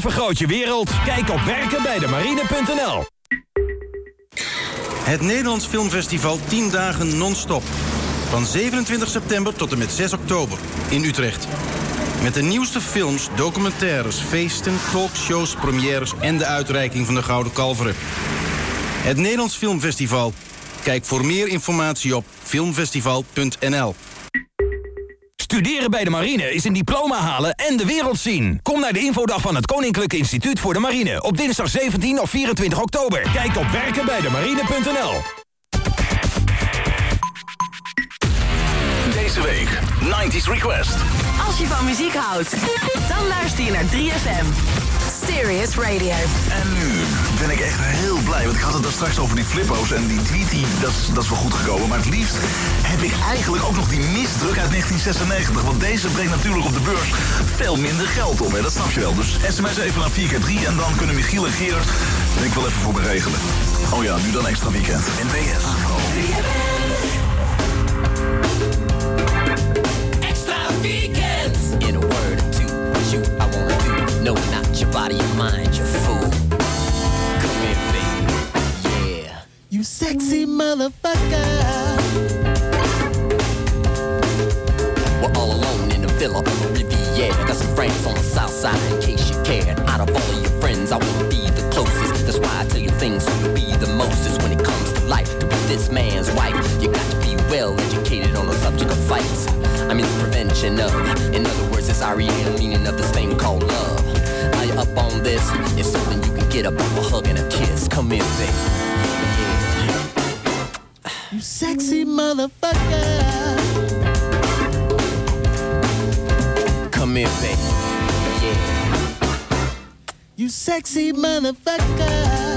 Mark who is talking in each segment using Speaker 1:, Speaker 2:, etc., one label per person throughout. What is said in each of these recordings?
Speaker 1: Vergroot je wereld. Kijk op werkenbijdemarine.nl
Speaker 2: Het Nederlands Filmfestival 10 dagen non-stop. Van 27 september tot en met 6 oktober in Utrecht. Met de nieuwste films, documentaires, feesten, talkshows, premières... en de uitreiking van de Gouden Kalveren. Het Nederlands Filmfestival. Kijk voor meer informatie op filmfestival.nl.
Speaker 1: Studeren bij de marine is een diploma halen en de wereld zien. Kom naar de infodag van het Koninklijk Instituut voor de Marine... op dinsdag 17 of 24 oktober. Kijk op werkenbijdemarine.nl.
Speaker 3: Deze week, 90s Request.
Speaker 4: Als je van muziek houdt, dan luister je naar 3FM. Serious Radio.
Speaker 3: En nu ben ik echt heel blij, want ik had het daar straks over die flippo's en die tweetie, dat, is- dat is wel goed gekomen. Maar het liefst heb ik eigenlijk ook nog die misdruk uit 1996, want deze brengt natuurlijk op de beurs veel minder geld op, dat snap je wel. Dus sms even naar 4x3 en dan kunnen Michiel en Gerard denk wel even voor me regelen. Oh ja, nu dan extra weekend. NWS.
Speaker 5: Extra weekend. In a word or two, what you I wanna do. No, not your body, your mind, you fool.
Speaker 6: You sexy motherfucker.
Speaker 5: We're all alone in a villa on the Riviera. Got some friends on the south side in case you care. Out of all your friends, I wanna be the closest. That's why I tell you things so you'll be the mostest when it comes to life. To be this man's wife, you got to be well educated on the subject of fights. I mean the prevention of. In other words, it's REM meaning of this thing called love. Are you up on this? It's something you can get up off a hug and a kiss. Come in, baby.
Speaker 6: You sexy motherfucker.
Speaker 5: Come in, baby. Yeah.
Speaker 6: You sexy motherfucker.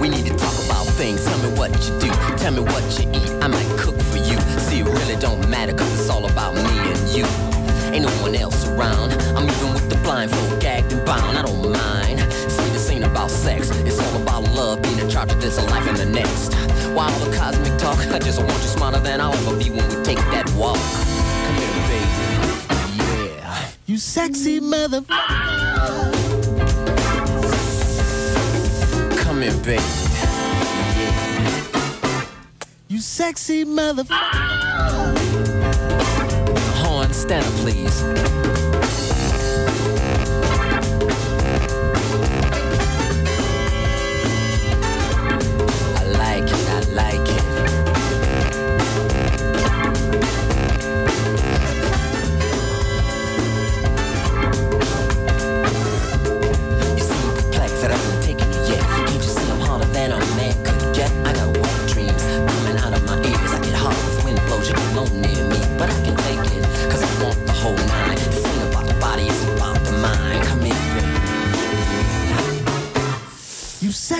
Speaker 5: We need to talk about things. Tell me what you do. Tell me what you eat. I might cook for you. See, it really don't matter cause it's all about me and you. Ain't no one else around. I'm even with the blindfold, gagged and bound. I don't mind. See, about sex. It's all about love, being in charge of this life and the next. Why all the cosmic talk? I just want you smarter than I'll ever be when we take that walk. Come here, baby. Yeah.
Speaker 6: You sexy motherfucker.
Speaker 5: Come here, baby.
Speaker 6: You sexy motherfucker.
Speaker 5: Horn, stand up, please.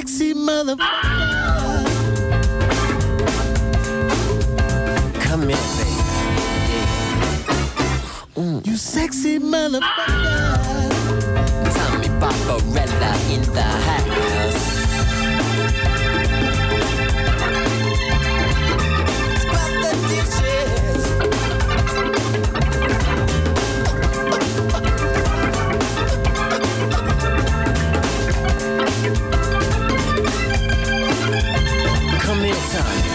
Speaker 6: Sexy motherfucker.
Speaker 5: Come here, baby.
Speaker 6: You sexy motherfucker.
Speaker 5: Tommy Barbarella in the house. Come here,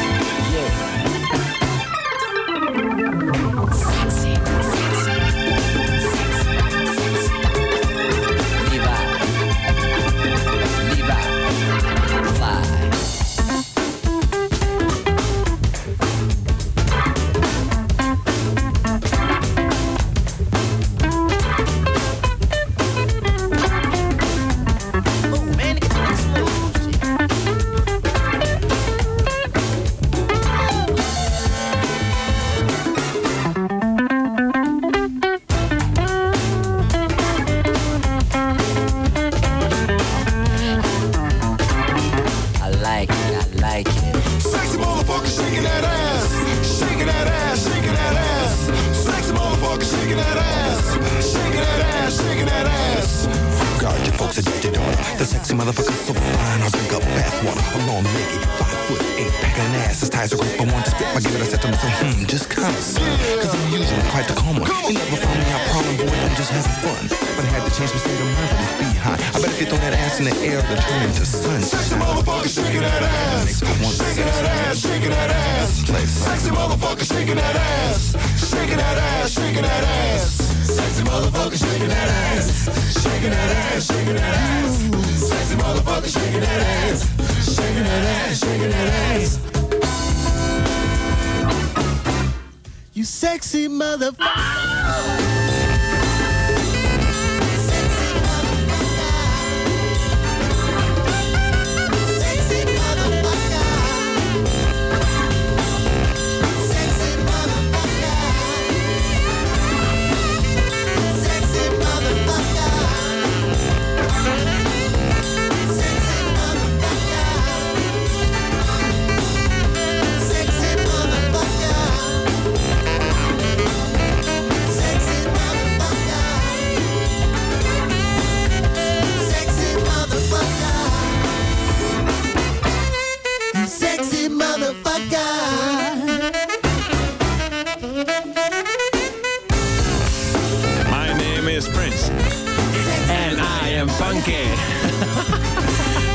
Speaker 7: shaking that ass. Shaking that ass, shaking that ass. Sexy motherfucker shaking that ass. Shaking that ass, shaking that ass.
Speaker 8: You sexy
Speaker 7: motherfucker.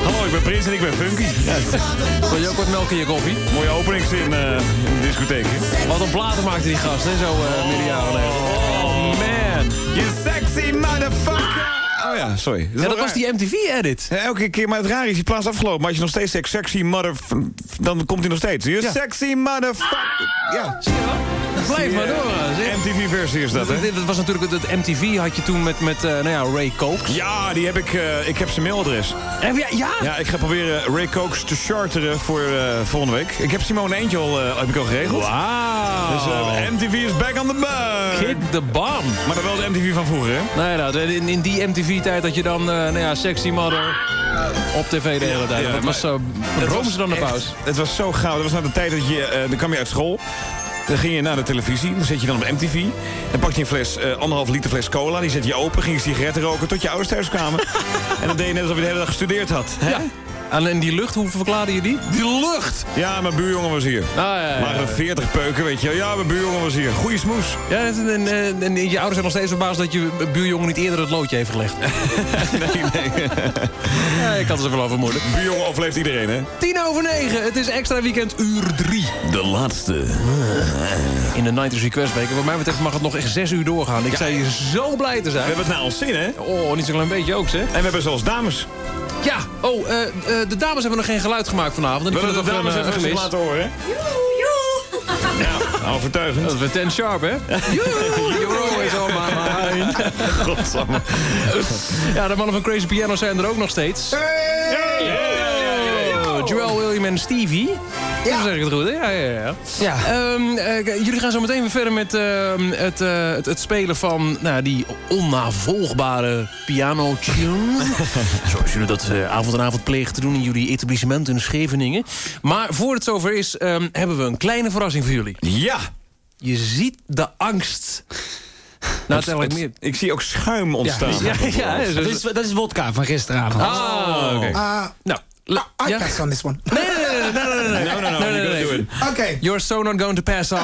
Speaker 9: Hallo, ik ben Prins en ik ben funky.
Speaker 10: Wil je ook wat melk in je koffie?
Speaker 9: Mooie openingszin eh in de discotheek. hè?
Speaker 10: Wat een platen maakte die gast, hè? Zo eh midden jaren geleden. Oh, man.
Speaker 9: You sexy motherfucker. Oh ja, sorry.
Speaker 10: Ja, dat was die MTV-edit.
Speaker 9: Elke keer, maar het raar is, die plaats afgelopen. Maar als je nog steeds zegt sexy mother... Dan komt hij nog steeds. You
Speaker 10: Ja.
Speaker 9: sexy motherfucker. Ja.
Speaker 10: Zie je wel? Blijf maar zeg.
Speaker 9: MTV-versie is dat, hè?
Speaker 10: Dit was natuurlijk het MTV had je toen met, met eh, nou ja, Ray Cokes.
Speaker 9: Ja, die heb ik, eh, ik heb zijn mailadres.
Speaker 10: En ja, ja?
Speaker 9: Ja, ik ga proberen Ray Cokes te charteren voor eh, volgende week. Ik heb Simone Eentje al, heb ik al geregeld.
Speaker 10: Wauw.
Speaker 9: Dus MTV is back on the bus.
Speaker 10: Kick the bomb.
Speaker 9: Maar dan wel de MTV van vroeger, hè?
Speaker 10: Nee, nou, in, in die MTV-tijd had je dan, nou ja, Sexy Mother op tv de hele tijd.
Speaker 9: Ja,
Speaker 10: dat was zo... Room ze dan de paus.
Speaker 9: Het was zo gauw. Dat was na de tijd dat je... dan kwam je uit school. Dan ging je naar de televisie. Dan zet je dan op MTV. Dan pak je een fles, eh, anderhalf liter fles cola. Die zet je open. Ging je sigaretten roken tot je ouders thuis kwamen. en dan deed je net alsof je de hele dag gestudeerd had. Hè?
Speaker 10: Ja. En in die lucht, hoe verklaarde je die? Die lucht!
Speaker 9: Ja, mijn buurjongen was hier.
Speaker 10: Ah, ja, ja, ja.
Speaker 9: Maar een 40 peuken, weet je wel. Ja, mijn buurjongen was hier. Goeie smoes.
Speaker 10: Ja, en, en, en- en je ouders zijn nog steeds verbaasd dat je buurjongen niet eerder het loodje heeft gelegd.
Speaker 9: nee, nee.
Speaker 10: ja, ik had er wel over moeilijk.
Speaker 9: buurjongen overleeft iedereen, hè?
Speaker 10: Tien over negen, het is extra weekend uur drie.
Speaker 9: De laatste.
Speaker 10: In de 90s Request Week. Wat mij betreft mag het nog echt zes uur doorgaan. Ik zei je zo blij te
Speaker 9: We
Speaker 10: zijn.
Speaker 9: hebben het naar ons zin, hè?
Speaker 10: Oh, niet zo'n klein beetje ook, zeg.
Speaker 9: En we hebben zelfs dames.
Speaker 10: Ja, oh, eh, eh, de dames hebben nog geen geluid gemaakt vanavond. En ik
Speaker 9: We
Speaker 10: vind
Speaker 9: willen
Speaker 10: het
Speaker 9: de
Speaker 10: toch
Speaker 9: dames
Speaker 10: een, eh,
Speaker 9: even zich
Speaker 10: gemis.
Speaker 9: laten horen, hè? Ja, overtuigend.
Speaker 10: Dat is weer ten sharp, hè? You're always on my mind.
Speaker 9: Godsamme.
Speaker 10: Ja, de mannen van Crazy Piano zijn er ook nog steeds. Oh, Joel, William en Stevie. Ja. zeg ik het goed, hè? Ja, ja, ja.
Speaker 11: Ja.
Speaker 10: Ehm, eh, jullie gaan zo meteen weer verder met ehm, het, eh, het, het spelen van nou, die onnavolgbare piano-tune. Zoals jullie dat eh, avond en avond plegen te doen in jullie etablissement in Scheveningen. Maar voor het zover is, ehm, hebben we een kleine verrassing voor jullie.
Speaker 9: Ja.
Speaker 10: Je ziet de angst. Nou, het meer...
Speaker 9: Ik zie ook schuim ontstaan.
Speaker 10: Ja, ja, ja,
Speaker 11: Dat is, dat is wodka van gisteravond.
Speaker 10: Ah, oké.
Speaker 11: Uh,
Speaker 10: Nou,
Speaker 11: I
Speaker 10: ja?
Speaker 11: pass on this one.
Speaker 10: Nee, nee, nee, nee, nee, nee, nee.
Speaker 9: No, no, no,
Speaker 10: nee.
Speaker 9: do it.
Speaker 11: Oké.
Speaker 10: You're so not going to pass on.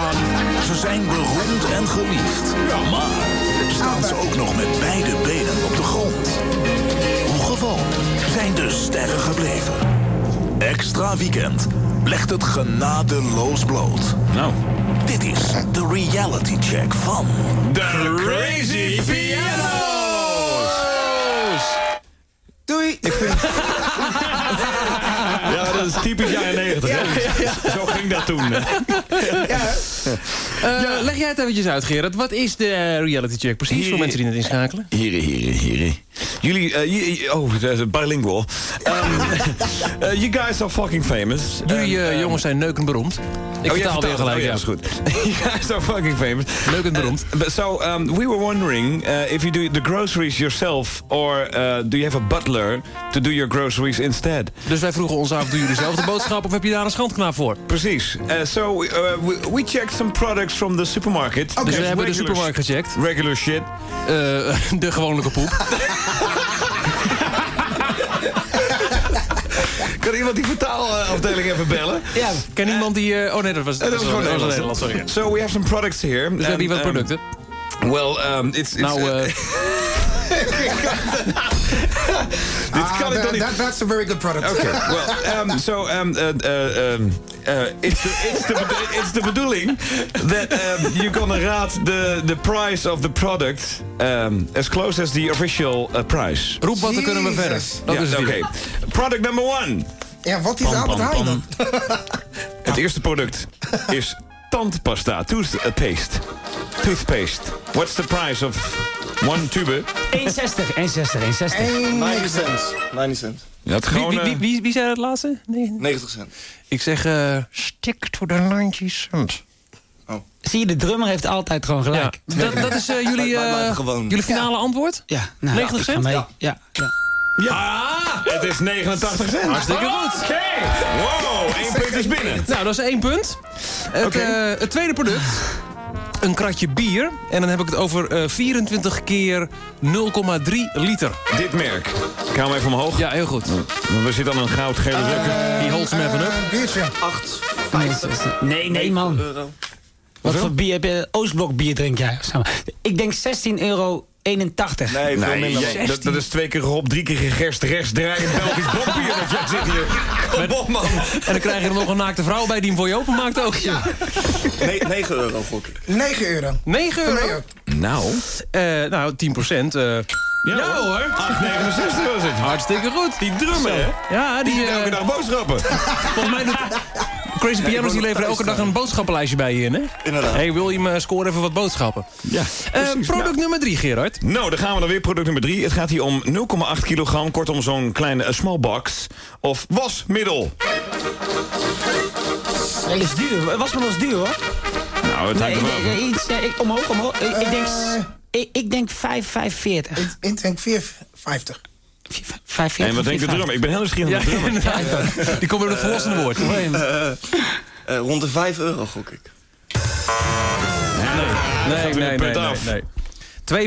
Speaker 3: Ze zijn beroemd en geliefd. Maar staan ze ook nog met beide benen op de grond? Hoe gewoon zijn de sterren gebleven? Extra weekend legt het genadeloos bloot.
Speaker 9: Nou.
Speaker 3: Dit is de reality check van...
Speaker 9: The Crazy Piano's!
Speaker 11: Doei.
Speaker 9: Ja, dat is typisch jaren 90. hè? Zo ging dat toen.
Speaker 10: Eh, Leg jij het eventjes uit, Gerard. Wat is de reality check precies voor mensen die net inschakelen?
Speaker 9: Heren, heren, heren. Jullie, j- oh, bilingual. Um, uh, you guys are fucking famous.
Speaker 10: Jullie eh,
Speaker 9: um,
Speaker 10: jongens zijn neukend beroemd. Ik
Speaker 9: oh,
Speaker 10: vertaal weer gelijk, ja.
Speaker 9: Oh, is goed. you guys are fucking famous.
Speaker 10: Leukend beroemd.
Speaker 9: Uh, but so, um, we were wondering uh, if you do the groceries yourself... or uh, do you have a butler to do your groceries instead?
Speaker 10: Dus wij vroegen ons af, doen jullie zelf de boodschap of heb je daar een schandknaap voor?
Speaker 9: Precies. Uh, so, uh, we, we checked some products from the supermarket.
Speaker 10: Dus we hebben de supermarkt gecheckt.
Speaker 9: Regular shit.
Speaker 10: De gewone poep.
Speaker 9: Kan iemand die vertaalafdeling even bellen?
Speaker 10: Ja. Ken iemand die... eh, oh nee, dat was,
Speaker 9: Eh, dat was gewoon
Speaker 10: dat was
Speaker 9: Nederlands.
Speaker 10: Nederlands, sorry.
Speaker 9: So we have some products here.
Speaker 10: Dus we hebben hier wat
Speaker 9: um,
Speaker 10: producten.
Speaker 9: Well, um, it's, it's
Speaker 10: Nou,
Speaker 9: uh,
Speaker 10: eh,
Speaker 9: Dit
Speaker 6: Ah,
Speaker 9: kan ik
Speaker 6: that-
Speaker 9: toch niet...
Speaker 6: that- that's a very good product.
Speaker 9: Okay, well, um, so um, uh, uh, um, uh, it's, the, it's, the, it's the bedoeling that um, you're gonna rate the, the price of the product um, as close as the official uh, price.
Speaker 10: Roep wat, dan kunnen we verder. Dat
Speaker 9: Ja,
Speaker 10: is het
Speaker 9: Oké.
Speaker 10: idee.
Speaker 9: Product number one.
Speaker 6: Ja, wat is Albert Heijn dan?
Speaker 9: Het eerste product is tandpasta, toothpaste. Toothpaste. What's the price of one tube?
Speaker 12: 1,60, 1,60, 1,60.
Speaker 13: 90 cent. 90 cent.
Speaker 9: Je had
Speaker 10: Wie,
Speaker 9: gewoon...
Speaker 10: wie,
Speaker 9: eh,
Speaker 10: wie, wie, wie zei het laatste? Nee.
Speaker 13: 90 cent.
Speaker 10: Ik zeg, eh stick to the 90 cent.
Speaker 12: Zie je, de drummer heeft altijd gewoon
Speaker 10: Ja,
Speaker 12: gelijk.
Speaker 10: dat, dat is eh, jullie, jullie finale antwoord?
Speaker 12: Ja, nou,
Speaker 10: 90
Speaker 12: ik ga
Speaker 10: cent?
Speaker 12: mee.
Speaker 10: Ja.
Speaker 12: Ja. Ja.
Speaker 9: Ja, het is 89 cent.
Speaker 10: Hartstikke goed.
Speaker 9: Oké. Wow, één punt is binnen.
Speaker 10: Nou, dat is één punt. Het,
Speaker 9: Oké.
Speaker 10: eh, het tweede product. Een kratje bier. En dan heb ik het over eh, 24 keer 0,3 liter.
Speaker 9: Dit merk. Ik hou hem even omhoog.
Speaker 10: Ja, heel goed.
Speaker 9: We zitten aan een goudgele drukker.
Speaker 10: Die holds hem even up.
Speaker 6: Eh, biertje.
Speaker 13: 8,
Speaker 12: Nee, nee, man.
Speaker 13: euro.
Speaker 12: Wat voor bier heb je? Oostblok bier drink jij? Ik denk 16,81 euro.
Speaker 13: Nee, veel
Speaker 9: Nee,
Speaker 13: minder.
Speaker 9: jij- dat, dat is twee keer op, drie keer gegerst, rechts draaien, Belgisch blokbier. Dat jij zit hier. Kom op, man.
Speaker 10: En dan krijg je er nog een naakte vrouw bij die hem voor je openmaakt ook.
Speaker 13: Nee, 9 euro gok ik.
Speaker 6: 9 euro.
Speaker 10: 9
Speaker 6: Voor mij
Speaker 10: euro.
Speaker 6: ook.
Speaker 9: Nou.
Speaker 10: Eh, nou, 10 procent. eh,
Speaker 9: Ja, hoor. 8,69 was het.
Speaker 10: hartstikke goed.
Speaker 9: Die drummer, hè?
Speaker 10: Ja, die...
Speaker 9: Die
Speaker 10: eh,
Speaker 9: elke dag boodschappen.
Speaker 10: volgens mij doet... Crazy Pianos die leveren elke dag een boodschappenlijstje bij je in, hè?
Speaker 13: Inderdaad.
Speaker 10: hey, William, eh, score even wat boodschappen.
Speaker 9: Ja,
Speaker 10: Eh,
Speaker 9: precies.
Speaker 10: product nummer 3, Gerard.
Speaker 9: Nou, dan gaan we dan weer product nummer 3. Het gaat hier om 0,8 kilogram, kortom zo'n kleine eh, small box. Of wasmiddel.
Speaker 12: Dat is duur. Was maar nog eens duur, hoor.
Speaker 9: Nou, het
Speaker 12: Nee,
Speaker 9: hangt af.
Speaker 12: iets, eh, ik, omhoog, omhoog. Ik, ik denk, ik, ik denk 5, 45.
Speaker 6: Ik, ik denk 4,50.
Speaker 12: 45
Speaker 9: En wat denkt de drummer? Ik ben heel nieuwsgierig naar de drummer.
Speaker 10: inderdaad. Die komt met het volwassene woord.
Speaker 13: Eh, eh, rond de 5 euro gok ik.
Speaker 10: Nee, nee, nee, nee,
Speaker 9: af.
Speaker 10: nee.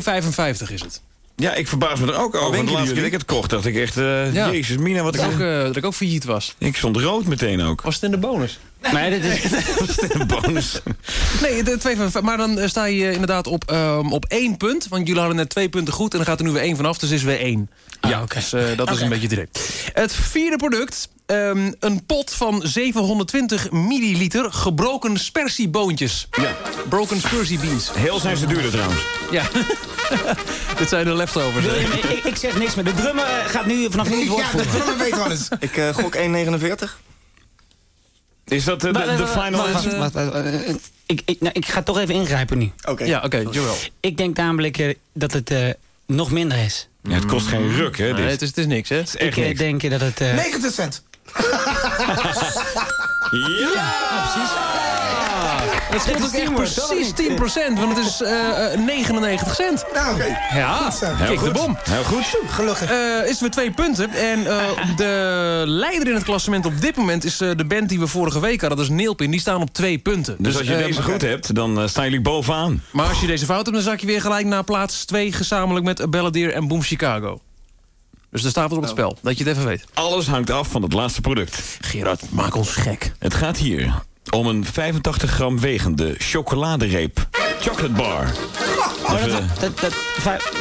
Speaker 10: 2,55 is het.
Speaker 9: Ja, ik verbaas me er ook over. Want de laatste keer dat ik het kocht, dacht ik echt... eh,
Speaker 10: Ja.
Speaker 9: Jezus, Mina, wat
Speaker 10: Dat
Speaker 9: ik...
Speaker 10: ook, eh, dat ik ook failliet was.
Speaker 9: Ik stond rood meteen ook.
Speaker 10: Was het in de bonus?
Speaker 12: Nee, dit is...
Speaker 9: Een bonus.
Speaker 10: Nee, de 2,55. Maar dan eh, sta je inderdaad op, ehm, op één punt. Want jullie hadden net twee punten goed en dan gaat er nu weer één vanaf. Dus is weer één.
Speaker 12: Ja, oké.
Speaker 10: Dus eh, dat is een beetje idee. Het vierde product. ehm, een pot van 720 milliliter gebroken spersieboontjes.
Speaker 9: Ja.
Speaker 10: Broken spersie beans.
Speaker 9: Heel zijn ze duurder trouwens.
Speaker 10: Ja. Dit zijn de leftovers.
Speaker 12: William, ik, ik- zeg niks meer. De drummer eh, gaat nu vanaf nu het woord
Speaker 6: Ja, de drummer weet alles.
Speaker 13: Ik gok 1,49.
Speaker 9: Is dat eh, de, de
Speaker 12: eh,
Speaker 9: final
Speaker 12: wacht,
Speaker 9: answer?
Speaker 12: wacht, wacht, eh, ik, ik, nou, ik ga toch even ingrijpen nu.
Speaker 13: Oké.
Speaker 10: Ja, oké, jawel.
Speaker 12: Ik denk namelijk dat het eh, nog minder is.
Speaker 9: Ja, het kost geen ruk, hè?
Speaker 10: Nee,
Speaker 9: Dit.
Speaker 10: het, is, het is niks, hè?
Speaker 9: Het is echt
Speaker 12: ik
Speaker 9: niks.
Speaker 12: denk dat het... eh,
Speaker 6: 90 cent.
Speaker 9: Ja!
Speaker 10: Het scheelt
Speaker 12: is
Speaker 10: ook echt precies
Speaker 12: of
Speaker 10: 10%, want het is eh, eh, 99 cent.
Speaker 6: Nou, oké.
Speaker 10: Ja, kijk de
Speaker 9: goed.
Speaker 10: bom.
Speaker 9: Heel goed.
Speaker 6: Gelukkig.
Speaker 10: Eh, is het weer twee punten. En eh, de leider in het klassement op dit moment is eh, de band die we vorige week hadden. Dat is Neelpin. Die staan op twee punten.
Speaker 9: Dus als je
Speaker 10: eh,
Speaker 9: deze goed hebt, dan eh, staan jullie bovenaan.
Speaker 10: Maar als je deze fout hebt, dan zak je weer gelijk naar plaats 2... gezamenlijk met Balladeer en Boom Chicago. Dus er staat wat op het spel, dat je het even weet.
Speaker 9: Alles hangt af van het laatste product.
Speaker 10: Gerard, maak ons gek.
Speaker 9: Het gaat hier om een 85 gram wegende chocoladereep. Chocolate bar.
Speaker 12: oh, dat,
Speaker 9: Even-
Speaker 12: dat, dat, vijf,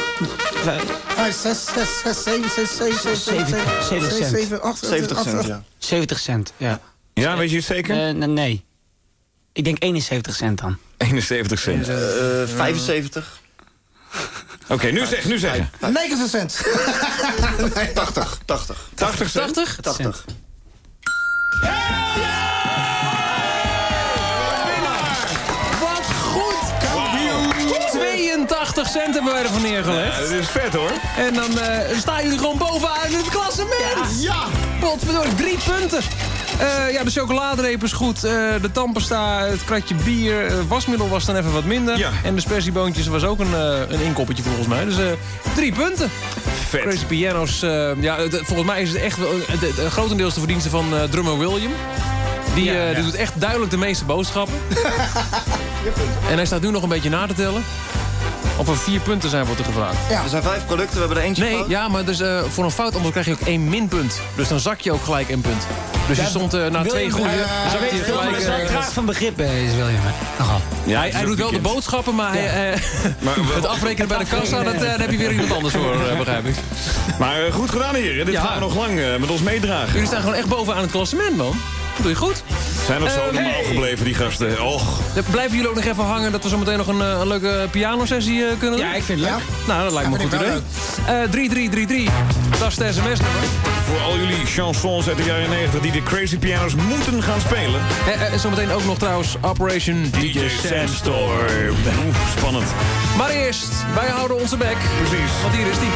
Speaker 12: vijf,
Speaker 6: 5, 6, 6, 6, 7, 6, 7, 7, 7,
Speaker 12: 70 cent.
Speaker 6: 7, 8,
Speaker 13: 70 cent, ja.
Speaker 12: 70 cent, ja.
Speaker 9: Ja, weet je het zeker?
Speaker 12: Eh, n- nee. Ik denk 71 cent dan.
Speaker 9: 71 cent.
Speaker 13: Eh, 75.
Speaker 9: Oké, nu zeg, nu zeggen.
Speaker 6: 90 cent.
Speaker 13: 80. 80.
Speaker 9: 80 cent?
Speaker 10: 80?
Speaker 13: 80.
Speaker 10: 82 cent hebben wij ervan neergelegd.
Speaker 9: Ja, dat is vet hoor.
Speaker 10: En dan eh, staan jullie gewoon bovenaan in het klassement. Ja! Potverdorie, drie punten. Eh, ja, de chocoladereep is goed. eh, de tandpasta, het kratje bier. wasmiddel was dan even wat minder.
Speaker 9: Ja.
Speaker 10: En de spersieboontjes was ook een, een inkoppertje volgens mij. Dus drie punten.
Speaker 9: Vet.
Speaker 10: Crazy Pianos. ja, volgens mij is het echt wel, grotendeels de verdienste van drummer William. Die,
Speaker 6: Ja, ja.
Speaker 10: die doet echt duidelijk de meeste boodschappen. en hij staat nu nog een beetje na te tellen.
Speaker 11: Of er vier punten zijn, wordt er gevraagd.
Speaker 13: Er zijn vijf producten, we hebben er eentje
Speaker 11: Nee,
Speaker 13: fout.
Speaker 11: ja, maar dus, eh, voor een fout antwoord krijg je ook één minpunt. Dus dan zak je ook gelijk één punt. Dus je stond eh, na twee goede, dan zakte je gelijk... eh,
Speaker 12: Hij traag van begrip is William. Nogal.
Speaker 9: Ja,
Speaker 11: hij, hij doet wel de boodschappen, maar, hij, eh, het afrekenen bij de kassa, dat, eh, daar heb je weer iemand anders voor, begrijp ik.
Speaker 9: Maar goed gedaan hier. Dit
Speaker 11: Ja.
Speaker 9: gaan we nog lang met ons meedragen.
Speaker 11: Jullie staan gewoon echt bovenaan het klassement, man. Doe je goed.
Speaker 9: Zijn nog zo
Speaker 11: Eh,
Speaker 9: normaal
Speaker 11: hey.
Speaker 9: gebleven, die gasten. Och.
Speaker 11: Blijven jullie ook nog even hangen dat we zo meteen nog een, eh, een leuke pianosessie eh, kunnen doen?
Speaker 12: Ja, ik vind het leuk.
Speaker 11: Nou, dat lijkt me een goed idee.
Speaker 10: wel
Speaker 11: Eh 3333, dat is de sms-nummer.
Speaker 9: Voor al jullie chansons uit de jaren 90 die de Crazy Pianos moeten gaan spelen.
Speaker 11: En, en zometeen ook nog trouwens Operation DJ, Sandstorm.
Speaker 9: Oeh, spannend.
Speaker 11: Maar eerst, wij houden onze bek.
Speaker 9: Precies.
Speaker 11: Want hier is die.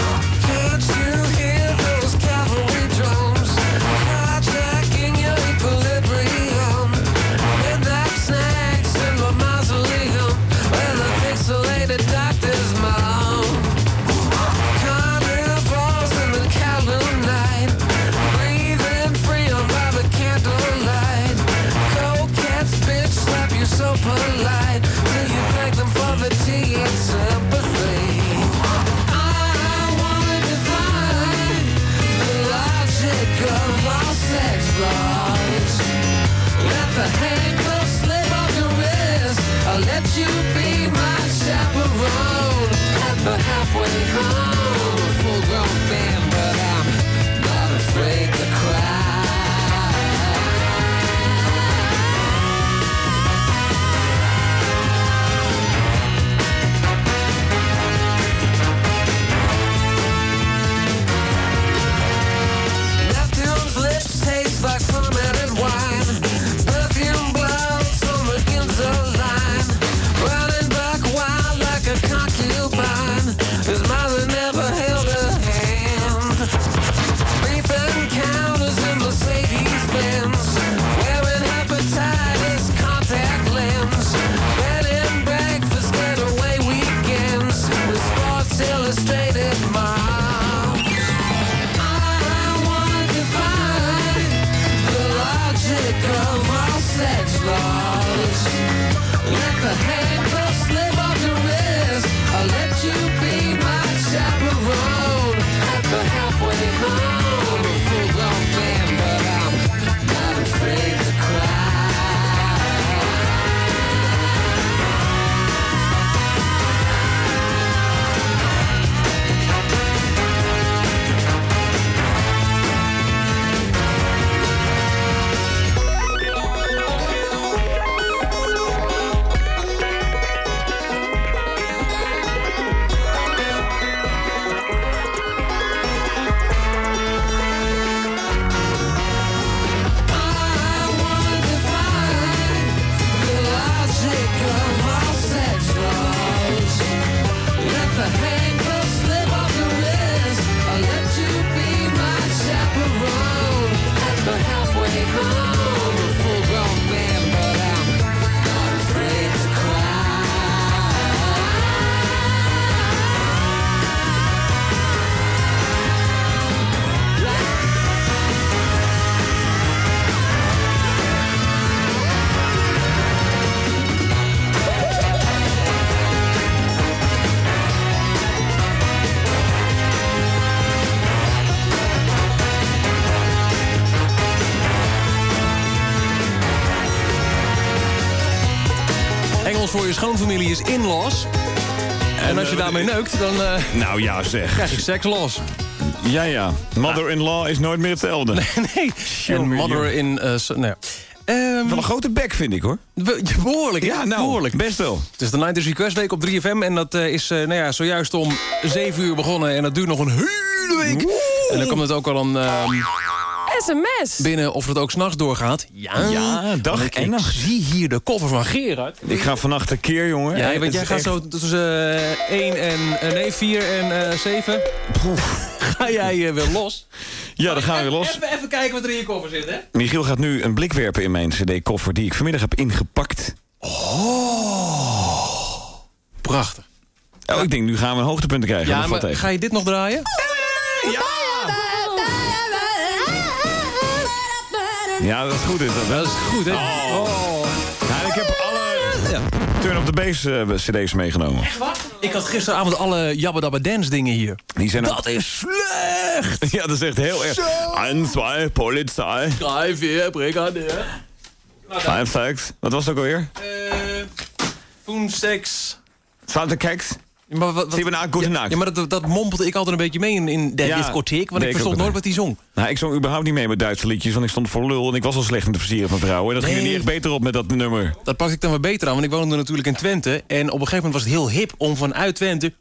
Speaker 11: Schoonfamilie is in-laws. En als je
Speaker 9: eh,
Speaker 11: daarmee neukt, dan eh,
Speaker 9: Nou ja, zeg.
Speaker 11: krijg je seks-los.
Speaker 9: Ja, ja. Mother-in-law is nooit meer hetzelfde.
Speaker 11: Nee. En mother in... eh, so- nou ja. Ehm,
Speaker 9: Wel een grote bek, vind ik, hoor.
Speaker 11: be- behoorlijk,
Speaker 9: Ja, nou,
Speaker 11: behoorlijk.
Speaker 9: best wel.
Speaker 11: Het is de 90s Request Week op 3FM en dat eh, is eh, nou ja, zojuist om 7 uur begonnen en dat duurt nog een hele week. En dan komt het ook al een ehm,
Speaker 14: SMS.
Speaker 11: binnen of het ook s'nachts doorgaat. Ja,
Speaker 9: Ja, dag
Speaker 11: ik,
Speaker 9: en nacht.
Speaker 11: zie hier de koffer van Gerard.
Speaker 9: Ik ga vannacht een keer, jongen.
Speaker 11: Ja,
Speaker 9: Eh,
Speaker 11: want jij gaat
Speaker 9: echt-
Speaker 11: zo tussen eh 1 en... eh, nee, 4 en eh 7. Ga jij eh, weer los?
Speaker 9: Ja, dan gaan we weer los.
Speaker 11: Even, even kijken wat er in je koffer zit, hè?
Speaker 9: Michiel gaat nu een blik werpen in mijn cd-koffer... die ik vanmiddag heb ingepakt.
Speaker 11: Prachtig.
Speaker 9: Oh, ik denk, nu gaan we een hoogtepunten krijgen.
Speaker 11: Ja, maar ga je dit nog draaien?
Speaker 9: Ja, dat is goed. Is dat,
Speaker 11: Dat is goed, hè?
Speaker 9: Oh. Ja, ik heb alle Turn Up The Bass eh, cd's meegenomen.
Speaker 11: Echt wat?
Speaker 10: Ik had gisteravond alle Jabba Dabba Dance dingen hier.
Speaker 9: Die zijn
Speaker 10: Dat is slecht!
Speaker 9: Ja, dat is echt heel erg. 1, 2, politie.
Speaker 10: 3, 4, brigadier.
Speaker 9: 5, 6. Wat was het ook alweer?
Speaker 10: Poen, seks.
Speaker 9: Zwarte keks.
Speaker 10: Maar wat, wat,
Speaker 9: Zie je nou, goede
Speaker 10: ja, ja, maar dat, dat mompelde ik altijd een beetje mee in, in de
Speaker 9: Ja,
Speaker 10: discotheek. Want
Speaker 9: nee,
Speaker 10: ik verstond nooit wat hij zong.
Speaker 9: Nou, ik zong überhaupt niet mee met Duitse liedjes, want ik stond voor lul en ik was al slecht in het versieren van vrouwen. En dat ging er niet echt beter op met dat nummer.
Speaker 10: Dat pakte ik dan weer beter aan, want ik woonde natuurlijk in Twente. En op een gegeven moment was het heel hip om vanuit Twente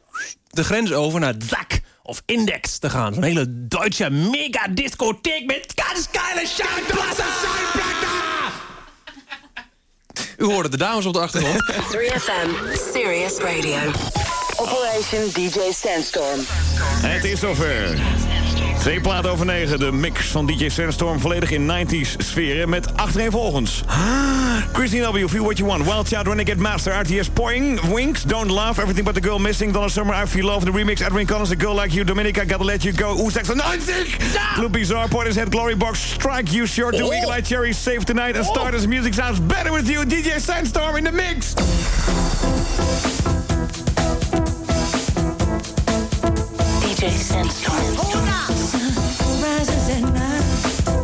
Speaker 10: de grens over naar Zak of Index te gaan. Zo'n hele Duitse mega discotheek met ganz geile Schallplatte. U hoorde de dames op de achtergrond.
Speaker 4: 3FM, Serious Radio. Operation DJ Sandstorm.
Speaker 9: Het is zover. Twee platen over negen, de mix van DJ Sandstorm volledig in 90s sferen met achtereenvolgens. Christine W, Feel What You Want, Wild Child, Renegade Master, RTS Poing, Winks, Don't Love, Everything But The Girl Missing, Donna Summer, I Feel Love, The Remix, Edwin Collins, A Girl Like You, Dominica, Gotta Let You Go, Oeh 96, Blue Bizarre, Portishead, Glory Box, Strike You, Short to Eagle Eye Cherry, Save Tonight, and Stardust Music Sounds Better With You, DJ Sandstorm in the mix.
Speaker 4: DJ Sandstorm.
Speaker 14: Rises at night,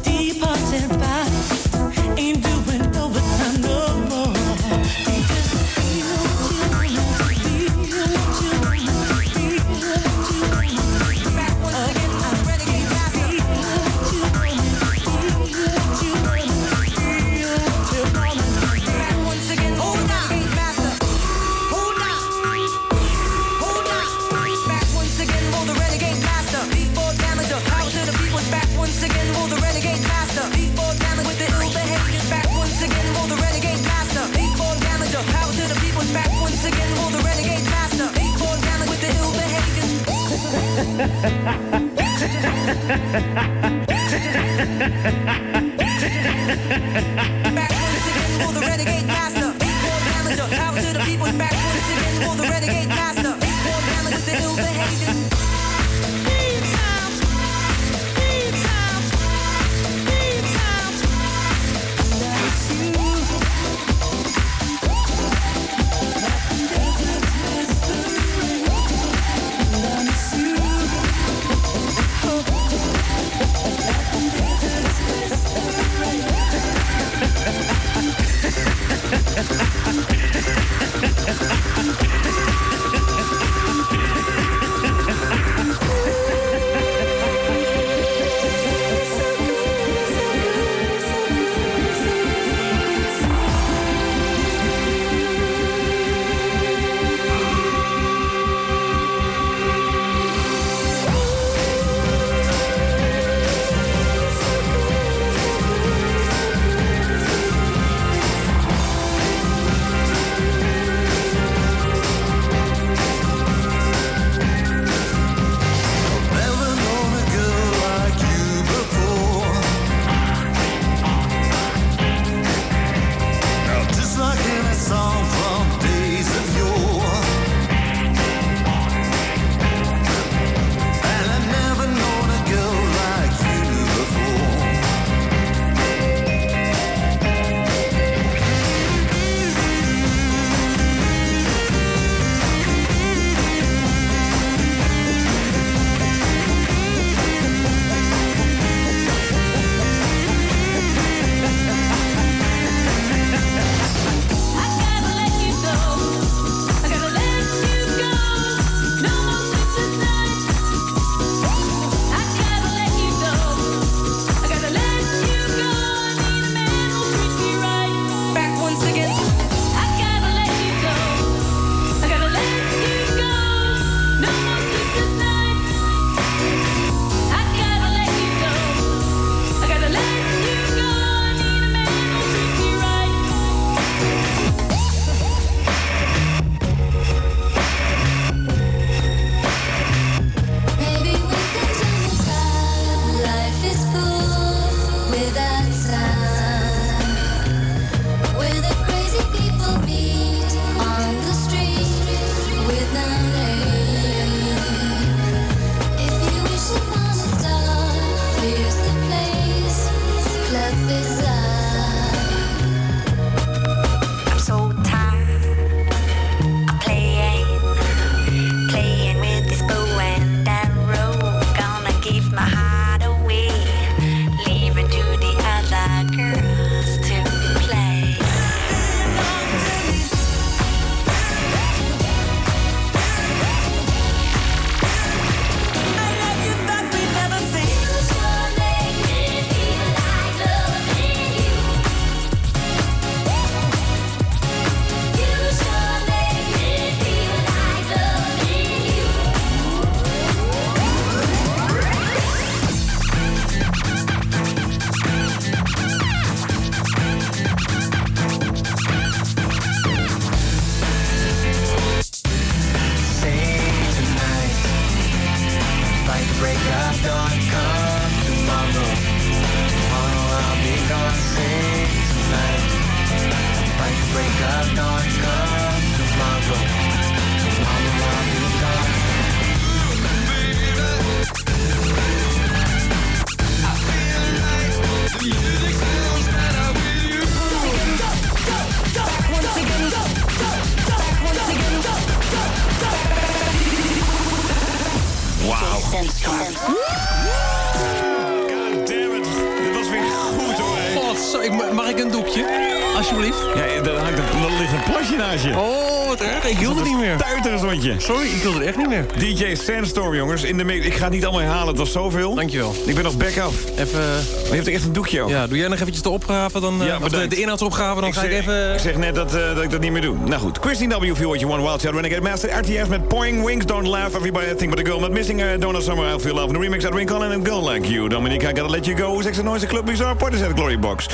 Speaker 10: ik hield het echt niet meer.
Speaker 9: DJ Sandstorm, jongens. In de mix. Ik ga het niet allemaal herhalen, het was zoveel.
Speaker 10: Dankjewel.
Speaker 9: Ik ben nog back af.
Speaker 10: Even...
Speaker 9: Maar je hebt er echt een doekje over.
Speaker 10: Ja, doe jij nog eventjes de opgave dan? eh,
Speaker 9: Ja,
Speaker 10: of de, inhoudsopgave, dan
Speaker 9: ik
Speaker 10: ga ik
Speaker 9: zeg,
Speaker 10: even...
Speaker 9: Ik zeg net dat, eh, dat ik dat niet meer doe. Nou goed. Christine W. Feel What You Want, Wild Child, Renegade Master, RTS met Poing Wings, Don't Laugh, Everybody Think But a Girl, met Missing uh, Donna Summer, I Feel Love, the remix uit Ring Collin and Girl Like You, Dominique, I Gotta Let You Go, Sex and Noise, Club Bizarre, Parties at Glory Box,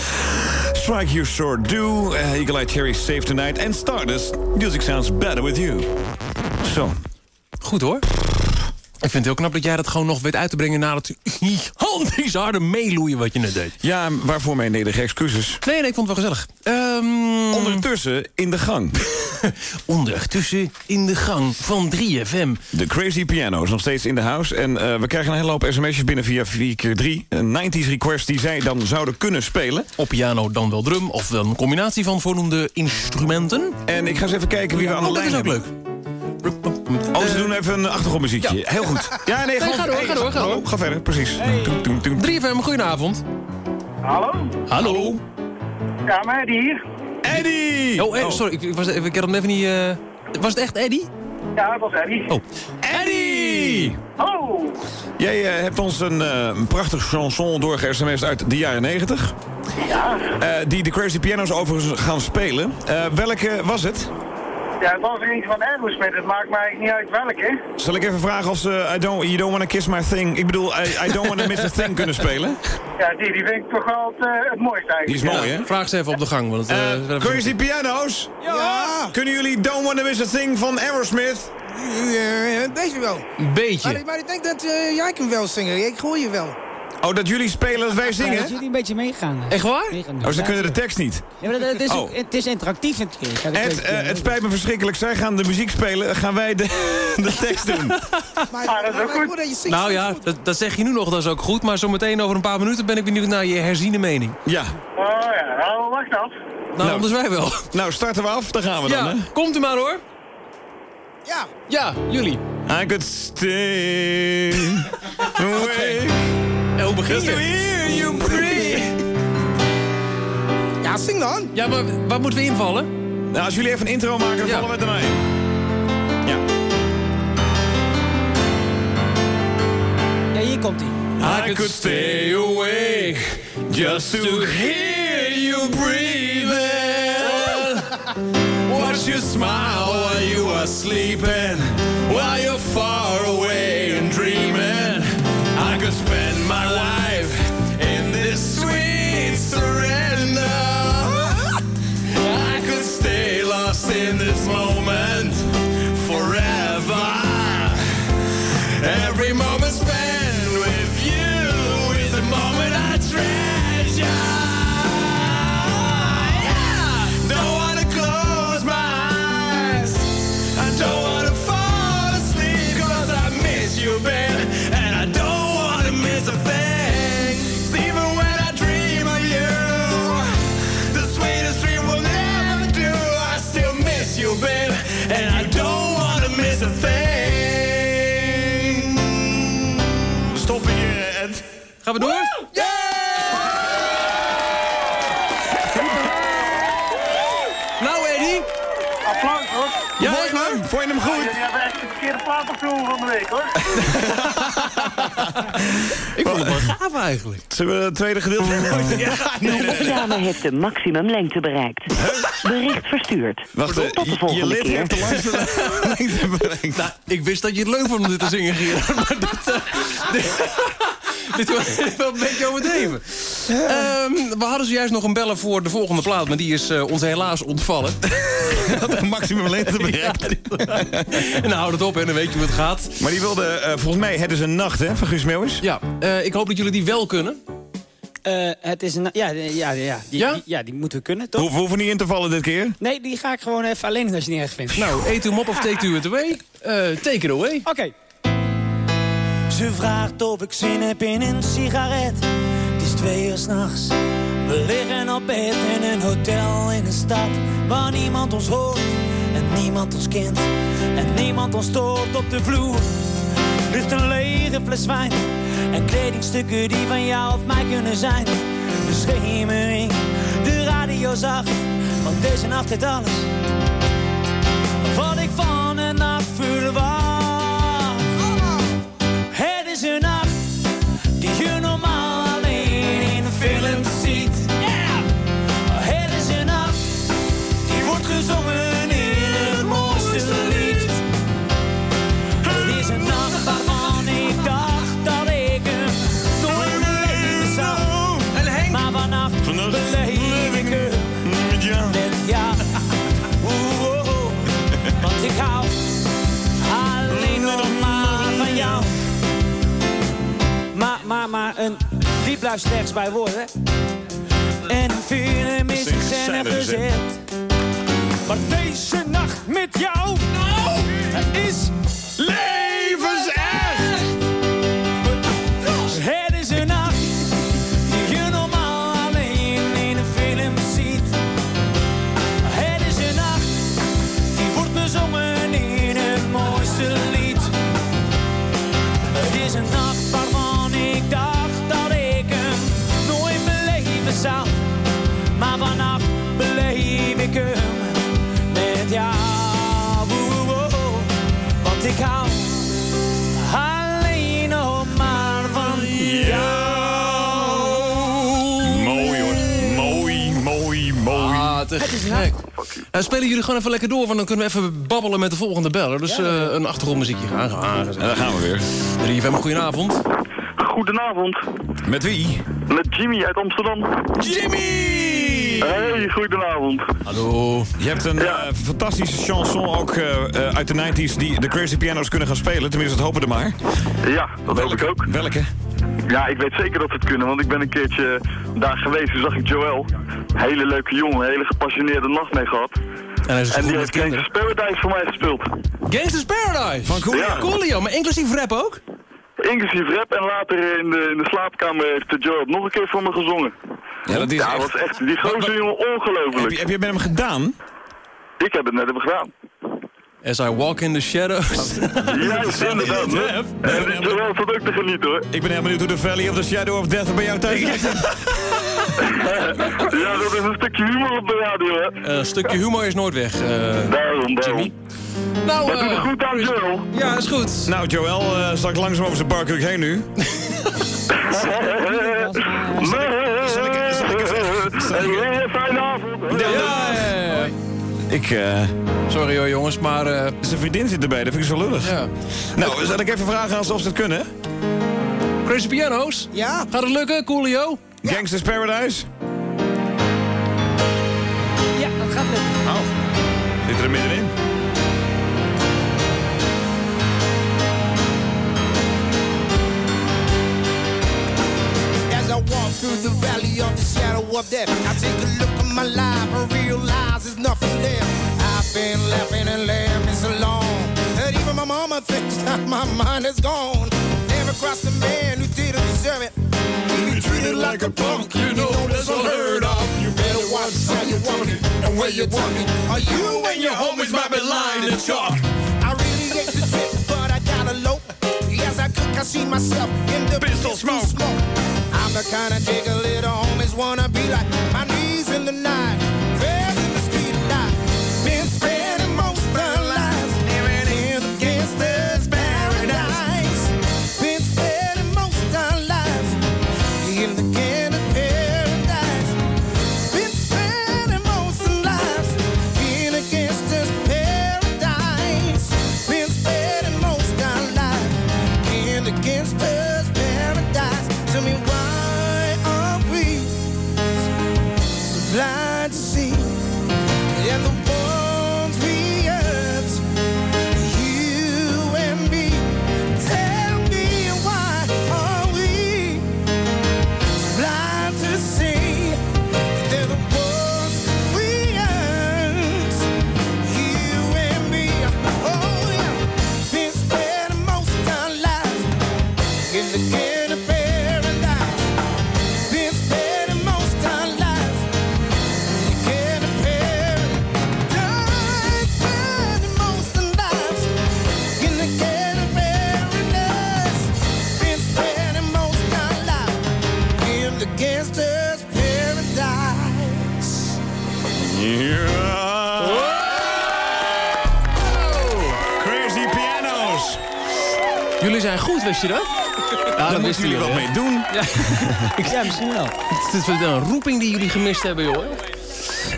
Speaker 9: Strike You Sure Do, uh, Eagle Eye Cherry, Save Tonight, and Stardust, Music Sounds Better With You. Zo.
Speaker 10: Goed hoor. Ik vind het heel knap dat jij dat gewoon nog weet uit te brengen... na het gigantisch harde meeloeien wat je net deed.
Speaker 9: Ja, waarvoor mijn nederige excuses.
Speaker 10: Nee, nee, ik vond het wel gezellig. Ehm,
Speaker 9: Ondertussen in de gang.
Speaker 10: Ondertussen in de gang van 3FM.
Speaker 9: De Crazy Piano is nog steeds in de house. En eh, we krijgen een hele hoop sms'jes binnen via 4x3. Een 90s request die zij dan zouden kunnen spelen.
Speaker 10: Op piano dan wel drum, of wel een combinatie van voornoemde instrumenten.
Speaker 9: En ik ga eens even kijken wie we aan de
Speaker 10: Oh, dat
Speaker 9: lijn
Speaker 10: is ook
Speaker 9: hebben.
Speaker 10: leuk.
Speaker 9: Oh, ze doen even een achtergrondmuziekje. Heel goed. Ja, nee,
Speaker 10: ga door,
Speaker 9: hey,
Speaker 10: ga door, ga
Speaker 9: hallo,
Speaker 10: door.
Speaker 9: Ga verder, precies. Toem, toem.
Speaker 10: 3FM, goedenavond.
Speaker 15: Hallo?
Speaker 10: Hallo.
Speaker 15: Ja, maar Eddie hier.
Speaker 9: Eddie!
Speaker 10: Oh, eh, sorry, ik, ik was, ik had hem even niet... eh, Was het echt Eddie?
Speaker 15: Ja, dat was Eddie.
Speaker 10: Oh.
Speaker 9: Eddie!
Speaker 15: Hallo!
Speaker 9: Jij eh, hebt ons een, eh, een prachtig chanson doorge-sms'd uit de jaren 90.
Speaker 15: Ja.
Speaker 9: Eh, die de Crazy Piano's overigens gaan spelen. Eh, welke was het?
Speaker 15: Ja, het was er eentje van Aerosmith. Het maakt mij niet uit welke.
Speaker 9: Zal ik even vragen of ze I don't, You Don't Wanna Kiss My Thing... Ik bedoel, I, I Don't Wanna Miss a Thing kunnen spelen?
Speaker 15: Ja, die, die vind ik toch wel het, eh, het mooiste eigenlijk.
Speaker 9: Die is mooi, hè?
Speaker 10: Vraag ze even op de gang. Want, we hebben-
Speaker 9: Crazy Piano's?
Speaker 12: Ja.
Speaker 9: Kunnen jullie Don't Wanna Miss a Thing van Aerosmith?
Speaker 12: Ja, een beetje wel.
Speaker 10: Een beetje.
Speaker 12: Maar, maar ik denk dat eh, jij kunt wel zingen. Ik hoor je wel.
Speaker 9: Oh, dat jullie spelen dat wij
Speaker 11: Ja,
Speaker 9: zingen?
Speaker 11: dat jullie een beetje meegaan.
Speaker 10: Echt waar?
Speaker 11: Meegaan.
Speaker 9: Oh, ze kunnen de tekst niet.
Speaker 11: Ja, maar dat- het, is ook,
Speaker 9: Oh.
Speaker 11: het is interactief natuurlijk. Ja,
Speaker 9: eh,
Speaker 11: ja.
Speaker 9: het spijt me verschrikkelijk. Zij gaan de muziek spelen. Gaan wij de, de tekst doen?
Speaker 12: Maar,
Speaker 15: Ah, dat is ook goed.
Speaker 10: Nou ja, dat, dat zeg je nu nog, dat is ook goed. Maar zometeen over een paar minuten ben ik benieuwd naar je herziene mening.
Speaker 9: Ja.
Speaker 15: Oh ja, nou, wacht af.
Speaker 10: Nou,
Speaker 9: Nou.
Speaker 10: anders wij wel.
Speaker 9: Nou, starten we af. Daar gaan we dan,
Speaker 10: Ja,
Speaker 9: hè?
Speaker 10: komt u maar hoor.
Speaker 12: Ja.
Speaker 10: Ja, jullie.
Speaker 9: I could stay awake
Speaker 10: En hoe begin
Speaker 9: just to
Speaker 10: je?
Speaker 9: hear you breathe.
Speaker 12: Ja, zing dan.
Speaker 10: Ja, maar waar moeten we invallen?
Speaker 9: Nou, als jullie even een intro maken, dan
Speaker 10: Ja.
Speaker 9: vallen we in. Ja.
Speaker 11: Ja, hier komt hij.
Speaker 9: I could stay awake just to hear you breathing. Watch you smile while you are sleeping, while you're far away and dreaming. In this Stop hier, Ed.
Speaker 10: Gaan we door? Nou,
Speaker 9: Ja, vond je hem? Vond je hem
Speaker 15: Ja,
Speaker 9: goed?
Speaker 15: jullie hebben echt de verkeerde plaat opgenomen van de week hoor.
Speaker 10: Ik vond het wel gaaf eigenlijk.
Speaker 9: Zullen we het tweede gedeelte? Ja, nee, nee, nee, nee.
Speaker 16: opname heeft de maximumlengte bereikt. Bericht verstuurd.
Speaker 9: Wacht, eh,
Speaker 16: Tot de
Speaker 9: je- je
Speaker 16: volgende
Speaker 9: lid
Speaker 16: keer.
Speaker 9: heeft de langste lengte bereikt.
Speaker 10: Nou, ik wist dat je het leuk vond om dit te zingen, Gerard. Maar dit, eh, dit- dit wordt wel een beetje overdreven. Ehm, we hadden zojuist nog een bellen voor de volgende plaat... maar die is eh, ons helaas ontvallen.
Speaker 9: Dat een maximum lengte bereikt.
Speaker 10: en dan houdt het op en dan weet je hoe het gaat.
Speaker 9: Maar die wilde, eh, volgens mij, het is een nacht, hè, van Guus Meeuwis?
Speaker 10: Ja, eh, ik hoop dat jullie die wel kunnen.
Speaker 11: Eh, het is een... Ja, ja, ja, die,
Speaker 10: Ja?
Speaker 11: Die, ja, die moeten we kunnen, toch?
Speaker 9: We hoeven niet in te vallen dit keer.
Speaker 11: Nee, die ga ik gewoon even alleen als je het niet erg vindt.
Speaker 10: Nou, eet hem op of take you it away. Eh, take it away.
Speaker 11: Oké.
Speaker 17: Ze vraagt of ik zin heb in een sigaret. Het is twee uur s'nachts. We liggen op bed in een hotel in een stad waar niemand ons hoort en niemand ons kent en niemand ons stoort op de vloer. Ligt een lege fles wijn en kledingstukken die van jou of mij kunnen zijn. De schemering, de radio zacht, want deze nacht heeft alles wat ik van een nacht verwacht. Maar, een wie blijft slechts bij woorden? En een film is in scène gezet. Maar deze nacht met jou is levensecht.
Speaker 10: Gek. Eh, spelen jullie gewoon even lekker door, want dan kunnen we even babbelen met de volgende beller. Dus eh, een achtergrondmuziekje gaan. gaan.
Speaker 9: En daar gaan we weer.
Speaker 10: 3FM, een goedenavond.
Speaker 18: Goedenavond.
Speaker 9: Met wie?
Speaker 18: Met Jimmy uit Amsterdam.
Speaker 9: Jimmy!
Speaker 18: Hey, goedenavond.
Speaker 10: Hallo.
Speaker 9: Je hebt een eh, fantastische chanson ook eh, eh, uit de 90s die de Crazy Piano's kunnen gaan spelen. Tenminste, dat hopen we maar.
Speaker 18: Ja, dat hoop ik ook.
Speaker 9: Welke?
Speaker 18: Ja, ik weet zeker dat ze het kunnen, want ik ben een keertje daar geweest. Toen zag ik Joel. Hele leuke jongen, hele gepassioneerde nacht mee gehad.
Speaker 10: En hij is
Speaker 18: En
Speaker 10: goed
Speaker 18: die heeft. Gangsta's Paradise voor mij gespeeld.
Speaker 10: Gangsters Paradise.
Speaker 9: Van Coolio.
Speaker 18: Ja.
Speaker 10: Coolio, maar inclusief rap ook?
Speaker 18: Inclusief rap en later in de, in de slaapkamer heeft Joel het nog een keer voor me gezongen.
Speaker 9: Ja, dat is
Speaker 18: Ja,
Speaker 9: echt-
Speaker 18: dat was echt, die gozer jongen,
Speaker 9: Heb
Speaker 18: ongelooflijk.
Speaker 9: je, heb je met hem gedaan?
Speaker 18: Ik heb het net even gedaan.
Speaker 10: As I walk in the shadows.
Speaker 18: Juist, inderdaad. En Joel zat ook te genieten hoor.
Speaker 9: Ik ben helemaal benieuwd hoe de Valley of the Shadow of Death bij jou thuis is.
Speaker 18: Ja, dat is een stukje humor op de radio hè.
Speaker 10: Een stukje humor is nooit weg. eh.
Speaker 18: Daarom, daarom.
Speaker 10: Nou,
Speaker 18: doet
Speaker 10: eh,
Speaker 18: het goed aan Joel.
Speaker 10: ja, is goed.
Speaker 9: Nou, Joel, eh zal ik langzaam over zijn barkruk heen nu?
Speaker 18: Een fijne avond.
Speaker 10: Ja, ja, ja.
Speaker 9: Ik, eh...
Speaker 10: Sorry hoor jongens, maar... eh,
Speaker 9: Zijn vriendin zit erbij, dat vind ik zo lullig.
Speaker 10: ja.
Speaker 9: Nou, zal ik even vragen of ze het kunnen?
Speaker 10: Crazy Piano's?
Speaker 12: Ja?
Speaker 10: Gaat het lukken, Coolio?
Speaker 9: Gangsters Paradise?
Speaker 11: Ja, dat gaat lukken.
Speaker 9: Oh, zit er middenin.
Speaker 6: Walk through the valley of the shadow of death, I take a look at my life and realize there's nothing left. I've been laughing and laughing so long that even my mama thinks that my mind is gone. Never crossed a man who didn't deserve it. He be treated like a punk, you know that's unheard of. You better watch how you walk it and where you walk it. Or you and your homies might be lying to chalk. I really hate to trip, but I gotta low. As I cook, I see myself in the pistol smoke. I'm the kind of nigga little homies wanna be like. My knees in the night, in the street. Been most in the gangster's paradise. Been most in the
Speaker 10: ja misschien wel. Het is een roeping die jullie gemist hebben, joh.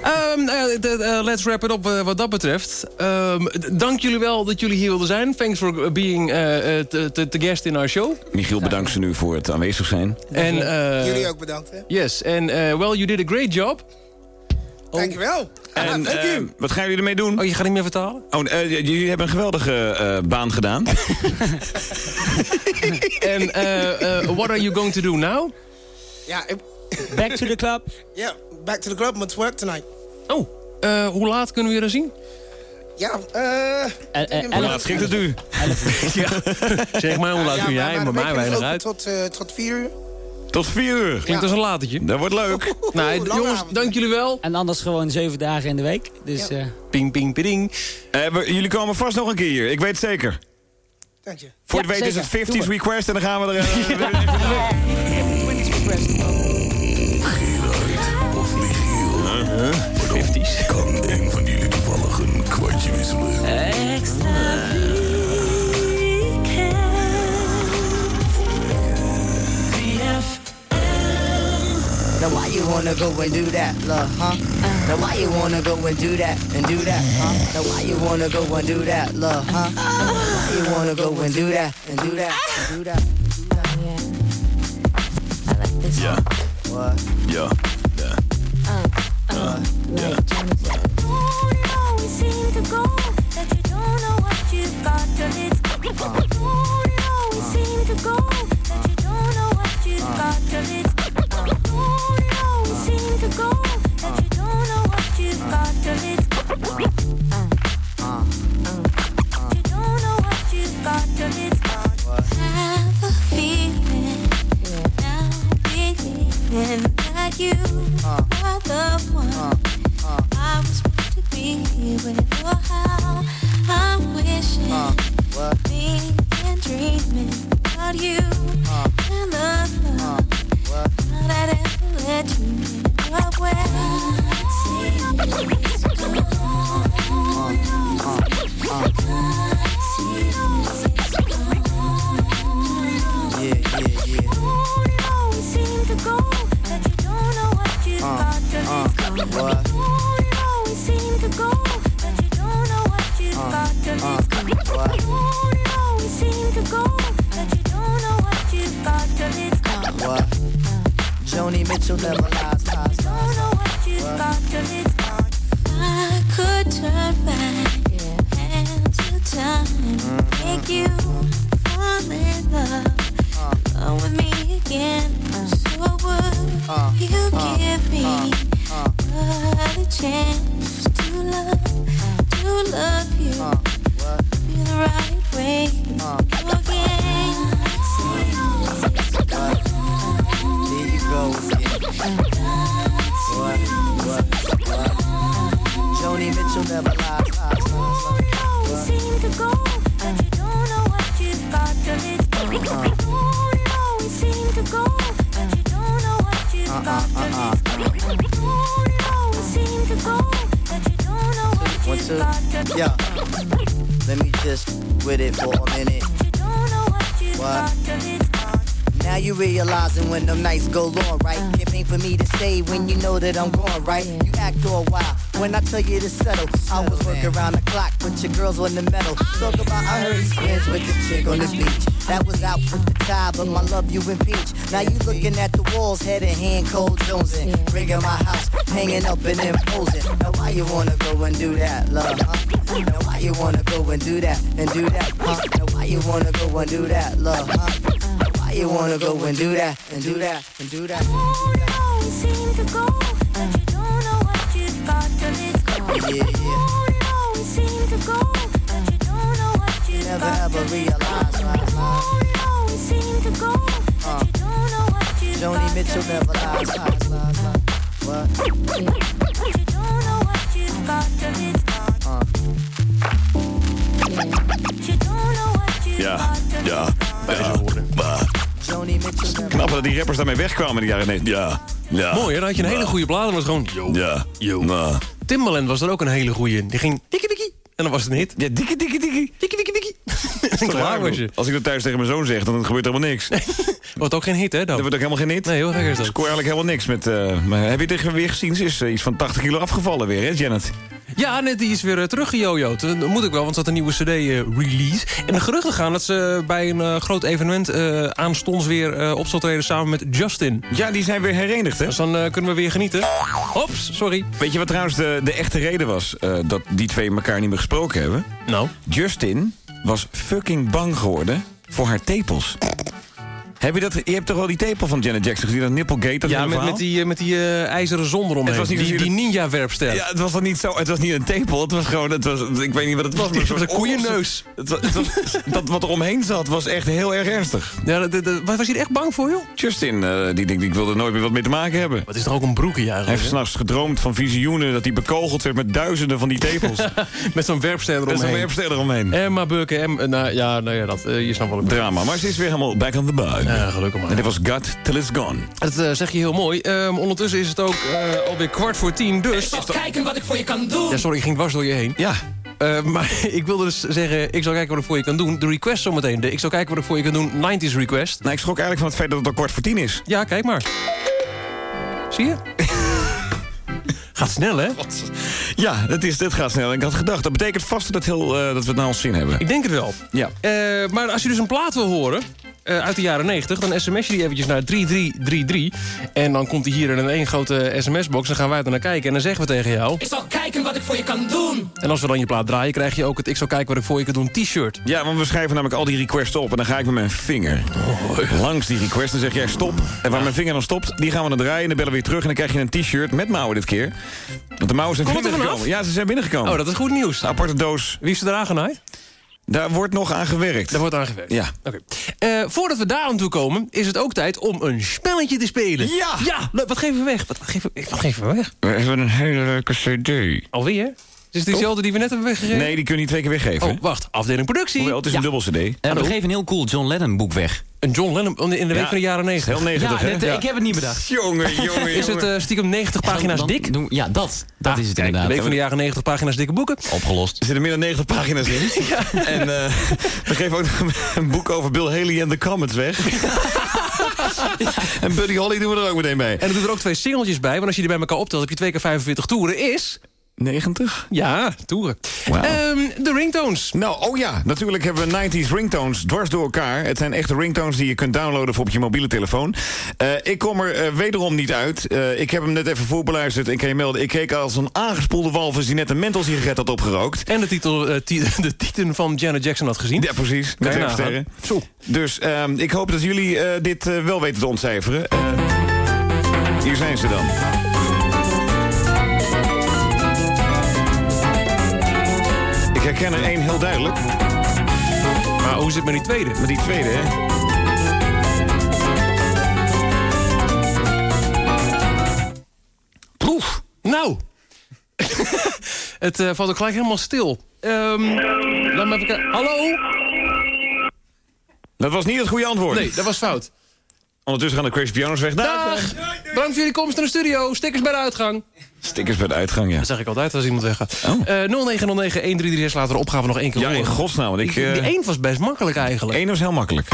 Speaker 10: Ehm, eh, de- eh, let's wrap it up eh, wat dat betreft. Ehm, dank jullie wel dat jullie hier wilden zijn. Thanks for being the guest in our show.
Speaker 9: Michiel, bedankt ze nu voor het aanwezig zijn.
Speaker 10: En, eh,
Speaker 12: Jullie ook bedankt, hè?
Speaker 10: Yes, en eh, well, you did a great job.
Speaker 12: Dankjewel.
Speaker 9: En
Speaker 12: Thank
Speaker 9: eh,
Speaker 12: you.
Speaker 9: wat gaan jullie ermee doen?
Speaker 10: Oh, je gaat niet meer vertalen?
Speaker 9: Oh, jullie hebben een geweldige eh, baan gedaan.
Speaker 10: En what are you going to do now?
Speaker 12: Ja, ik-
Speaker 11: Back to the club.
Speaker 12: ja, back to the club, but work tonight.
Speaker 10: Oh, eh, hoe laat kunnen we je er zien?
Speaker 12: Ja, eh... Hoe
Speaker 9: laat schikt het u?
Speaker 10: Zeg maar, hoe laat
Speaker 12: ja,
Speaker 10: kun jij?
Speaker 12: maar
Speaker 10: mij weinig uit.
Speaker 12: Tot, eh, tot vier uur.
Speaker 9: Tot vier uur.
Speaker 10: Klinkt als een latertje.
Speaker 9: Dat wordt leuk.
Speaker 10: Nou, jongens,
Speaker 12: avond.
Speaker 10: dank jullie wel.
Speaker 11: En anders gewoon zeven dagen in de week. Dus eh,
Speaker 10: Ping, ping, ping.
Speaker 9: Eh, we- jullie komen vast nog een keer hier. Ik weet het zeker.
Speaker 12: Dank je.
Speaker 9: Voor
Speaker 11: Ja,
Speaker 9: het weten is het
Speaker 11: Doe
Speaker 9: 50s
Speaker 11: maar.
Speaker 9: request en dan gaan we er...
Speaker 19: Now why you wanna go and do that, love, huh? Now why you wanna go and do that and do that, huh? Now why you wanna go and do that, love, huh? Why you wanna go and do that and do that and do that?
Speaker 9: Ja.
Speaker 19: What?
Speaker 14: you've got till it's gone. Seem to go that you
Speaker 19: don't know what you've
Speaker 14: got till it's gone. Seem to go that you don't know what you've got 'til it's gone. You
Speaker 19: don't know what you've got 'til it's gone. Have a feeling now, that you are the one I was. Meant to be with. Oh, how I'm wishing, thinking, dreaming about you and tell you to settle. I was working around the clock, but your girls on the metal. Talk about I heard he's friends with this chick on the beach. That was out for the tie, but my love you impeach. Now you looking at the walls, head in hand, cold Jonesing. Bringing my house, hanging up and imposing. Now why you wanna go and do that, love, huh? Now why you wanna go and do that and do that, huh? Now why you wanna go and do that, love, huh? Now why you wanna go and do that and do that and do that? Yeah, yeah. Never ever realize, right? Joni Mitchell never lies, lies, lies, lies. What? Uh.
Speaker 9: Ja, ja, knap dat die rappers daarmee wegkwamen in de jaren 90. Ja, ja.
Speaker 10: Mooi, hè? Dan had je een hele goede. Dan was gewoon... Yo.
Speaker 9: Ja,
Speaker 10: Yo.
Speaker 9: maar...
Speaker 10: Timbaland was er ook een hele goede. Die ging... Dikkie, dikkie. En dan was het een hit.
Speaker 9: Ja, dikkie, dikkie, dikkie.
Speaker 10: Dikkie, dikkie, dikkie. en klaar was je.
Speaker 9: Als ik dat thuis tegen mijn zoon zeg, dan gebeurt er helemaal niks.
Speaker 10: Wordt ook geen hit, hè?
Speaker 9: Dat
Speaker 10: Dan.
Speaker 9: wordt ook helemaal geen hit.
Speaker 10: Nee, heel gek is
Speaker 9: Ik
Speaker 10: dat.
Speaker 9: scoor eigenlijk helemaal niks met... eh, maar heb je het weer gezien? Ze is eh, iets van 80 kilo afgevallen weer, hè, Janet?
Speaker 10: Ja, net die is weer uh, teruggejojoed. Dat moet ik wel, want ze had een nieuwe cd-release. en de geruchten gaan dat ze bij een eh, groot evenement eh, aanstonds weer eh, op zal treden samen met Justin.
Speaker 9: Ja, die zijn weer herenigd, hè?
Speaker 10: Dus dan eh, kunnen we weer genieten. Ops, sorry.
Speaker 9: Weet je wat trouwens de, de echte reden was eh, dat die twee elkaar niet meer gesproken hebben?
Speaker 10: Nou?
Speaker 9: Justin was fucking bang geworden voor haar tepels. Heb je dat? Je hebt toch wel die tepel van Janet Jackson gezien, dat nipplegate? Dat
Speaker 10: Ja, met,
Speaker 9: verhaal?
Speaker 10: met die, eh, met die eh, ijzeren zon eromheen.
Speaker 9: Het was niet
Speaker 10: die, die
Speaker 9: jullie-
Speaker 10: ninja-werpster.
Speaker 9: Ja, het was dan niet zo. Het was niet een tepel. Het was gewoon. Het was, ik weet niet wat het was. Maar
Speaker 10: Het was een koeienneus.
Speaker 9: Het was, het was, dat wat er omheen zat was echt heel erg ernstig.
Speaker 10: Ja, dat- was hij er echt bang voor, joh?
Speaker 9: Justin, eh, die denkt, ik wil er nooit meer wat mee te maken hebben.
Speaker 10: Wat is er ook een broekje
Speaker 9: Hij
Speaker 10: eigenlijk?
Speaker 9: heeft s'nachts gedroomd van visioenen dat hij bekogeld werd met duizenden van die tepels.
Speaker 10: Met zo'n werpster
Speaker 9: Er
Speaker 10: eromheen.
Speaker 9: een werpster eromheen.
Speaker 10: Emma Bukken, em, eh, nou, ja, nou ja, dat, eh, je snapt wel.
Speaker 9: Drama, maar ze is weer helemaal back on the bug.
Speaker 10: Ja, gelukkig maar.
Speaker 9: En dit was Gut Till It's Gone.
Speaker 10: Dat eh, zeg je heel mooi. Ehm, ondertussen is het ook eh, alweer kwart voor tien, dus...
Speaker 20: kijken wat ik voor je kan doen.
Speaker 10: Ja, sorry, ik ging dwars door je heen.
Speaker 9: Ja.
Speaker 10: Eh, maar ik wilde dus zeggen, ik zal kijken wat ik voor je kan doen. De request zometeen. De, ik zal kijken wat ik voor je kan doen. 90s request.
Speaker 9: Nou, ik schrok eigenlijk van het feit dat het al kwart voor tien is.
Speaker 10: Ja, kijk maar. Zie je? Gaat snel, hè?
Speaker 9: Ja, het, is, het gaat snel. Ik had gedacht, dat betekent vast dat, heel, eh, dat we het naar ons zin hebben.
Speaker 10: Ik denk het wel.
Speaker 9: Ja.
Speaker 10: Eh, maar als je dus een plaat wil horen eh, uit de jaren 90, dan sms je die eventjes naar 3333. En dan komt hij hier in een één grote sms-box. Dan gaan wij er naar kijken en dan zeggen we tegen jou...
Speaker 20: Ik zal kijken wat ik voor je kan doen.
Speaker 10: En als we dan je plaat draaien, krijg je ook het Ik zal kijken wat ik voor je kan doen t-shirt.
Speaker 9: Ja, want we schrijven namelijk al die requests op en dan ga ik met mijn vinger langs die request. Dan zeg jij stop. En waar mijn vinger dan stopt, die gaan we dan draaien. En dan bellen we weer terug en dan krijg je een t-shirt met mouwen dit keer. Want de mouwen zijn
Speaker 10: er
Speaker 9: binnengekomen. Ja, ze zijn binnengekomen.
Speaker 10: Oh, dat is goed nieuws.
Speaker 9: Een aparte doos.
Speaker 10: Wie is er eraan genaaid?
Speaker 9: Daar wordt nog aan gewerkt.
Speaker 10: Daar wordt aan gewerkt.
Speaker 9: Ja.
Speaker 10: Oké. Eh, voordat we daar aan toe komen, is het ook tijd om een spelletje te spelen.
Speaker 9: Ja!
Speaker 10: Ja! Wat geven we weg? Wat geven, wat geven we weg?
Speaker 9: We hebben een hele leuke cd.
Speaker 10: Alweer? Is het diezelfde die we net hebben weggegeven?
Speaker 9: Nee, die kun je niet twee keer weggeven.
Speaker 10: Oh, wacht. Afdeling productie.
Speaker 9: Hoewel, het is een dubbel cd.
Speaker 21: En we geven een heel cool John Lennon boek weg.
Speaker 10: Een John Lennon in de week
Speaker 9: Ja,
Speaker 10: van de jaren 90.
Speaker 9: Heel 90,
Speaker 21: Ja,
Speaker 9: hè?
Speaker 21: net, eh, ik heb het niet bedacht.
Speaker 9: Jongen, jongen,
Speaker 10: Is het eh, stiekem 90 pagina's
Speaker 21: Dan-
Speaker 10: dik?
Speaker 21: doen- ja, dat. Dat
Speaker 10: Ah,
Speaker 21: is het
Speaker 10: kijk,
Speaker 21: inderdaad.
Speaker 10: De week van de jaren 90 pagina's dikke boeken.
Speaker 21: Opgelost.
Speaker 9: Er zitten meer dan 90 pagina's in. En eh, we geven ook nog een boek over Bill Haley en de Comets weg. En Buddy Holly doen we er ook meteen bij.
Speaker 10: En er doet er ook twee singeltjes bij. Want als je die bij elkaar optelt, heb je twee keer 45 toeren. Is...
Speaker 9: 90?
Speaker 10: Ja, toeren. Ehm, de ringtones.
Speaker 9: Nou, oh ja, natuurlijk hebben we 90s ringtones dwars door elkaar. Het zijn echte ringtones die je kunt downloaden voor op je mobiele telefoon. Eh, ik kom er eh, wederom niet uit. Eh, ik heb hem net even voorbeluisterd en kan je melden... ik keek als een aangespoelde walvis die net een mentholsigaret had opgerookt.
Speaker 10: En de titel, ti- de titel van Janet Jackson had gezien.
Speaker 9: Ja, precies. Met sterren. Dus ehm, ik hoop dat jullie dit wel weten te ontcijferen. Hier zijn ze dan. Herken er één heel duidelijk.
Speaker 10: Maar hoe zit het met die tweede?
Speaker 9: Met die tweede, hè?
Speaker 10: Proef. Nou. het eh, valt ook gelijk helemaal stil. Ehm, laat me even kijken. Hallo?
Speaker 9: Dat was niet het goede antwoord.
Speaker 10: Nee, dat was fout.
Speaker 9: Ondertussen gaan de Crazy Pianos weg.
Speaker 10: Dag! Bedankt voor jullie komst naar de studio. Stickers bij de uitgang.
Speaker 9: Stickers bij de uitgang, ja.
Speaker 10: Dat zeg ik altijd als iemand weggaat.
Speaker 9: Oh.
Speaker 10: Eh 0909-1336 laten we de opgave nog één keer
Speaker 9: Ja, in godsnaam. Want ik,
Speaker 10: Die- Die
Speaker 9: eh,
Speaker 10: één was best makkelijk eigenlijk.
Speaker 9: Eén was heel makkelijk.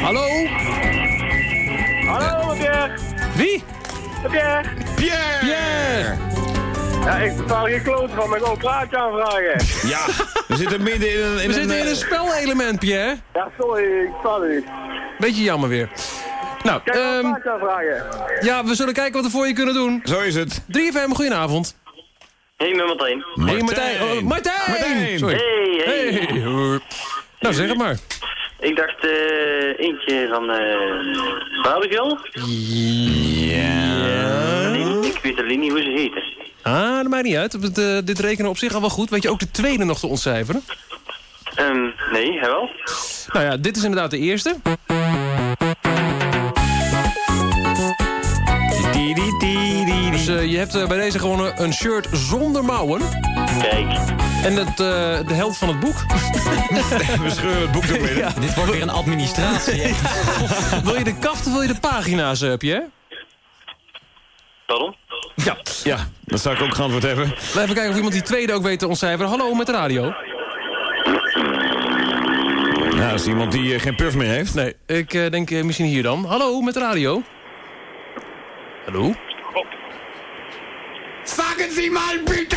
Speaker 10: Hallo?
Speaker 15: Hallo, Pierre.
Speaker 10: Wie?
Speaker 15: Pierre! Ja, ik betaal geen kloten van, maar ik wil een plaatje aanvragen.
Speaker 9: Ja, we zitten midden in een...
Speaker 10: We
Speaker 9: In
Speaker 10: zitten in
Speaker 9: eh,
Speaker 10: een spelelement, Pierre.
Speaker 15: Ja, sorry, ik er niet.
Speaker 10: Beetje jammer weer. Nou,
Speaker 15: Kijk, wil een
Speaker 10: ehm,
Speaker 15: plaatje aanvragen.
Speaker 10: ja, we zullen kijken wat we voor je kunnen doen.
Speaker 9: Zo is het.
Speaker 10: 3FM, goedenavond.
Speaker 13: Hey, met Martijn.
Speaker 10: Hey, Martijn. Oh, Martijn!
Speaker 9: Martijn.
Speaker 10: Sorry.
Speaker 13: Hey, hey.
Speaker 10: Hey. Nou, zeg het maar.
Speaker 13: Ik dacht eh, eentje van eh Babigel.
Speaker 9: Ja.
Speaker 13: Nee, ik weet alleen niet hoe ze heten.
Speaker 10: Ah, dat maakt niet uit. Eh, dit rekenen op zich al wel goed. Weet je ook de tweede nog te ontcijferen?
Speaker 13: Ehm, nee, hè wel?
Speaker 10: Nou ja, dit is inderdaad de eerste. Dus eh, je hebt eh, bij deze gewoon een shirt zonder mouwen.
Speaker 13: Kijk.
Speaker 10: En het, eh, de helft van het boek.
Speaker 9: We scheuren het boek door.
Speaker 10: Ja.
Speaker 21: Dit wordt weer een administratie.
Speaker 10: wil je de kaft of wil je de pagina's, heb je?
Speaker 13: Pardon?
Speaker 10: Ja.
Speaker 9: Ja, dat zou ik ook geantwoord hebben.
Speaker 10: Laten even kijken of iemand die tweede ook weet te ontcijferen. Hallo, met de radio.
Speaker 9: Nou, dat is iemand die eh, geen puff meer heeft.
Speaker 10: Nee, ik eh, denk eh, misschien hier dan. Hallo, met de radio. Hallo?
Speaker 7: Sagen Sie mal bitte!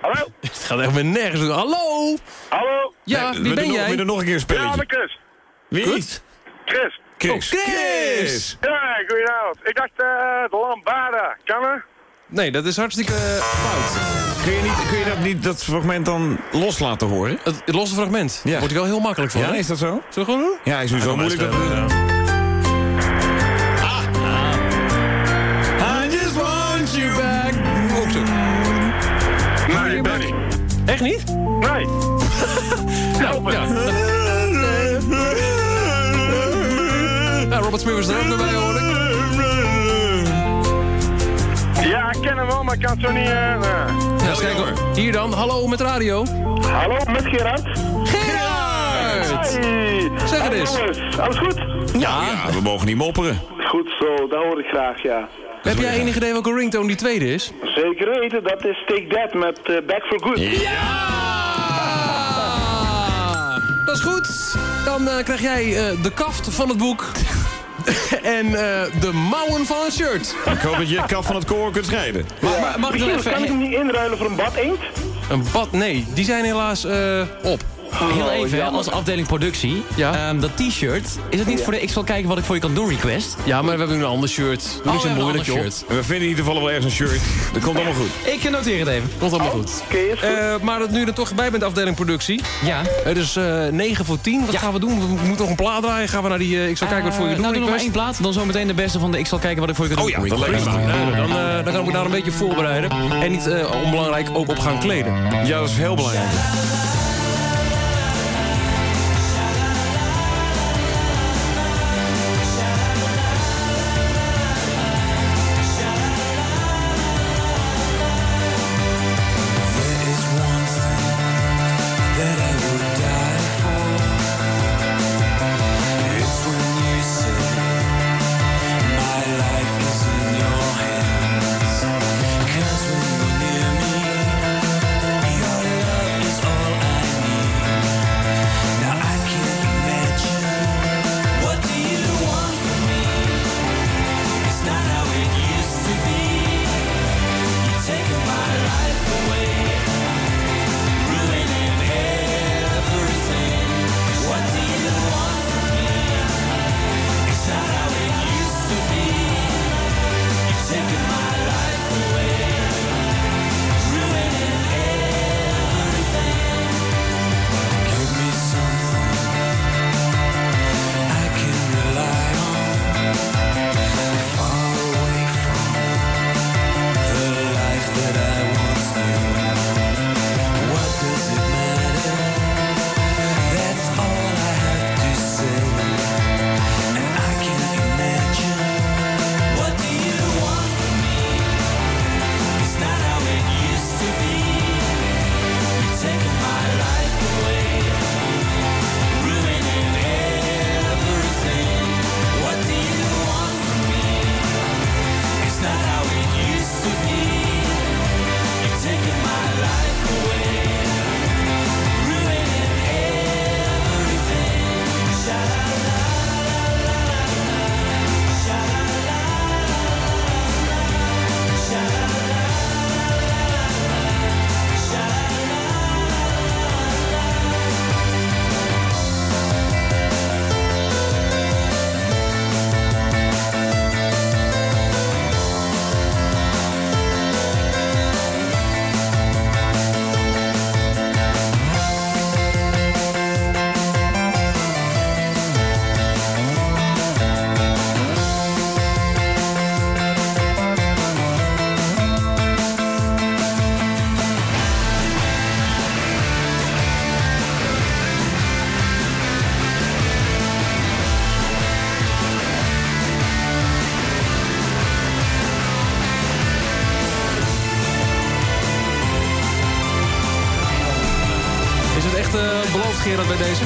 Speaker 15: Hallo?
Speaker 10: Het gaat echt weer nergens. doen. Hallo?
Speaker 15: Hallo?
Speaker 10: Ja,
Speaker 9: Nee,
Speaker 10: wie ben
Speaker 9: nog-
Speaker 10: jij?
Speaker 9: we doen nog een keer een spelletje.
Speaker 15: Ja, met Chris.
Speaker 9: Wie?
Speaker 10: Goed.
Speaker 15: Chris.
Speaker 9: Chris.
Speaker 10: Oh, Chris!
Speaker 15: Ja, goedenavond. Ik dacht eh de lambada. Kan er?
Speaker 10: Nee, dat is hartstikke eh, fout.
Speaker 9: Kun je, niet, kun je dat, niet, dat fragment dan los laten horen?
Speaker 10: Het, het losse fragment.
Speaker 9: Ja.
Speaker 10: Wordt ik wel heel makkelijk van.
Speaker 9: Ja,
Speaker 10: hè?
Speaker 9: is dat zo?
Speaker 10: Zullen we gewoon doen?
Speaker 9: Ja, is nu zo moeilijk. Dat,
Speaker 10: Ja.
Speaker 9: I just want you back.
Speaker 10: Ook zo.
Speaker 15: Nee.
Speaker 10: Echt niet?
Speaker 15: Nee.
Speaker 10: Nou, ja. Er ook bij, hoor ik.
Speaker 15: Ja, ik ken hem wel, maar ik kan het zo niet... eh, nee.
Speaker 10: Ja, eens kijken. Hier dan. Hallo, met radio.
Speaker 15: Hallo, met Gerard.
Speaker 10: Gerard!
Speaker 15: Hey.
Speaker 10: Zeg het eens.
Speaker 15: alles goed?
Speaker 9: Ja, ja, we mogen niet mopperen.
Speaker 15: Goed zo, dat hoor ik graag, ja.
Speaker 10: Heb jij enig idee welke ringtone die tweede is?
Speaker 15: Zeker weten, dat is Take That met eh, Back for Good.
Speaker 10: Dat is goed. Dan eh, krijg jij eh, de kaft van het boek. en eh, de mouwen van het shirt.
Speaker 9: Ik hoop dat je het kaf van het koor kunt scheiden.
Speaker 21: Maar mag ik
Speaker 15: Misschien kan ik
Speaker 21: even...
Speaker 15: hem niet inruilen voor een bad inkt?
Speaker 10: Een bad? Nee, die zijn helaas eh, op.
Speaker 21: Heel even, als afdeling productie.
Speaker 10: Ja.
Speaker 21: Ehm, dat t-shirt, is het niet voor de ik zal kijken wat ik voor je kan doen request?
Speaker 10: Ja, maar we hebben nu een ander shirt. Doe
Speaker 21: Oh,
Speaker 10: moeilijk,
Speaker 21: een
Speaker 10: joh.
Speaker 21: ander shirt.
Speaker 9: We vinden in ieder geval wel ergens een shirt. Dat komt allemaal goed.
Speaker 21: Ik noteer het even.
Speaker 10: Komt allemaal goed.
Speaker 15: Oké, is goed.
Speaker 10: Eh, maar dat nu er toch bij bent, afdeling productie.
Speaker 21: Ja.
Speaker 10: Het is eh 9 voor 10. Wat
Speaker 21: Ja.
Speaker 10: gaan we doen? We moeten nog een plaat draaien. Gaan we naar die... eh, ik zal kijken wat voor je
Speaker 21: Eh,
Speaker 10: doen.
Speaker 21: Nou, doe nog maar één plaat. Dan zometeen de beste van de ik zal kijken wat ik voor je kan
Speaker 9: Oh
Speaker 21: doen.
Speaker 9: ja, dat lijkt me
Speaker 10: Ja, dan, eh, dan kan ik me daar een beetje voorbereiden. En niet eh, onbelangrijk ook op gaan kleden.
Speaker 9: Ja, dat is heel belangrijk.
Speaker 10: Gerard, bij deze?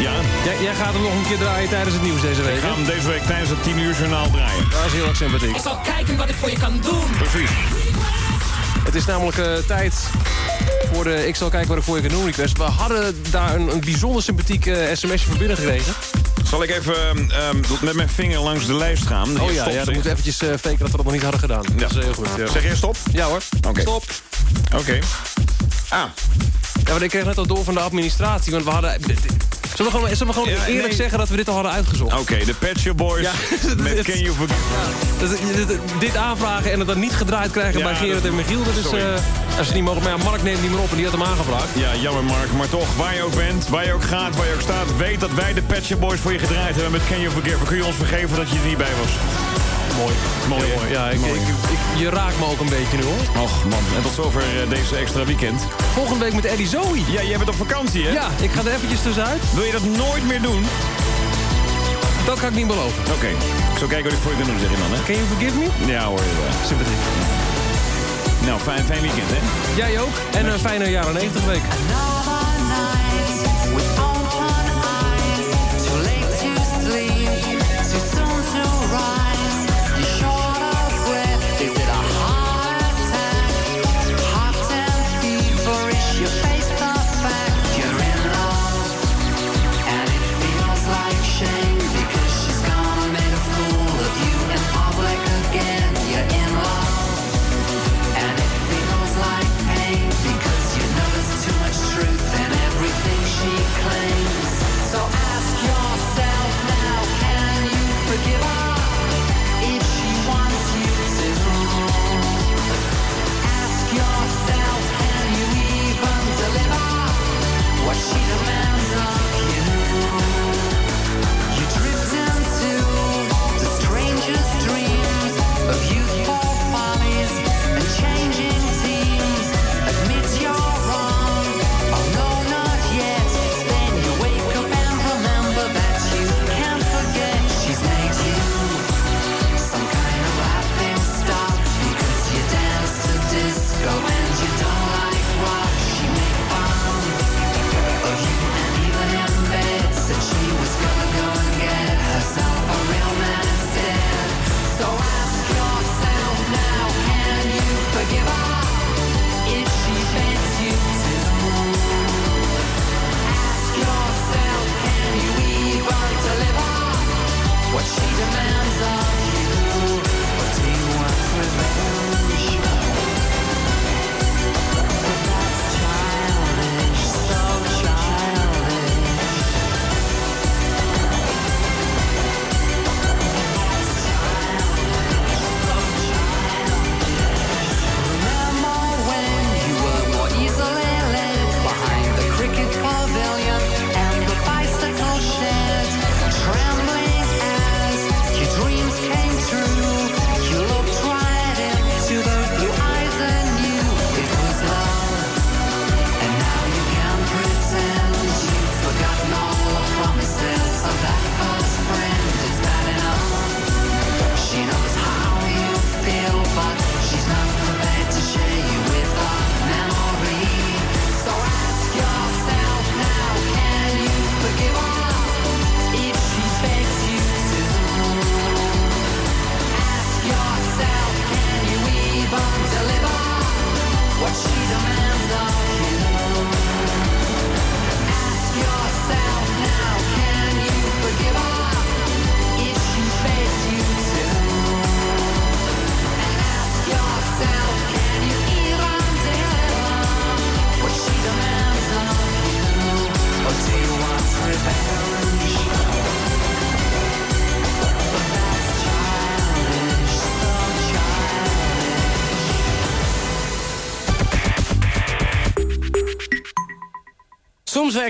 Speaker 9: Ja.
Speaker 10: Jij, jij gaat hem nog een keer draaien tijdens het nieuws deze week,
Speaker 9: Ik ga hem deze week tijdens het 10 uur journaal draaien.
Speaker 10: Dat is heel erg sympathiek.
Speaker 21: Ik zal kijken wat ik voor je kan doen.
Speaker 9: Precies.
Speaker 10: Het is namelijk eh, tijd voor de Ik zal kijken wat ik voor je kan doen request. We hadden daar een, een bijzonder sympathiek eh, sms'je van binnen gekregen.
Speaker 9: Zal ik even ehm, met mijn vinger langs de lijst gaan?
Speaker 10: Oh ja, ja dan we eventjes eh, faken dat we dat nog niet hadden gedaan. Dat is heel goed. Ja.
Speaker 9: Zeg jij stop?
Speaker 10: Ja hoor.
Speaker 9: Oké.
Speaker 10: Stop.
Speaker 9: Oké. Ah.
Speaker 10: Ja, maar ik kreeg net al door van de administratie, want we hadden... Zullen we gewoon, zullen we gewoon
Speaker 9: Ja,
Speaker 10: eerlijk
Speaker 9: nee.
Speaker 10: zeggen dat we dit al hadden uitgezocht?
Speaker 9: Oké, de Pet Shop Boys
Speaker 10: Ja.
Speaker 9: met Can You Forgive
Speaker 10: dit, aanvragen en het dan niet gedraaid krijgen
Speaker 9: Ja,
Speaker 10: bij Gerard en Michiel, dat is... eh, als ze niet mogen, maar Mark neemt niet meer op en die had hem aangevraagd.
Speaker 9: Ja, jammer Mark, maar toch, waar je ook bent, waar je ook gaat, waar je ook staat... weet dat wij de Pet Shop Boys voor je gedraaid hebben met Can You Forgive. Kun je ons vergeven dat je er niet bij was?
Speaker 10: Mooi.
Speaker 9: Mooi,
Speaker 10: Heel mooi. Ja, ik,
Speaker 9: Mooi.
Speaker 10: ik, ik- je raakt me ook een beetje nu hoor.
Speaker 9: Och man, en tot zover eh, deze extra weekend.
Speaker 10: Volgende week met Eddie Zoe.
Speaker 9: Ja, jij bent op vakantie, hè?
Speaker 10: Ja, ik ga er eventjes tussenuit.
Speaker 9: Wil je dat nooit meer doen?
Speaker 10: Dat kan ik niet beloven.
Speaker 9: Oké, ik zal kijken wat ik voor je kan doen, zeg je dan, hè?
Speaker 10: Can you forgive me?
Speaker 9: Ja hoor, ja.
Speaker 10: Sympathiek.
Speaker 9: Nou, fijn, fijn weekend, hè?
Speaker 10: Jij ook. En een fijne jaren 90 week.
Speaker 20: Your
Speaker 11: face.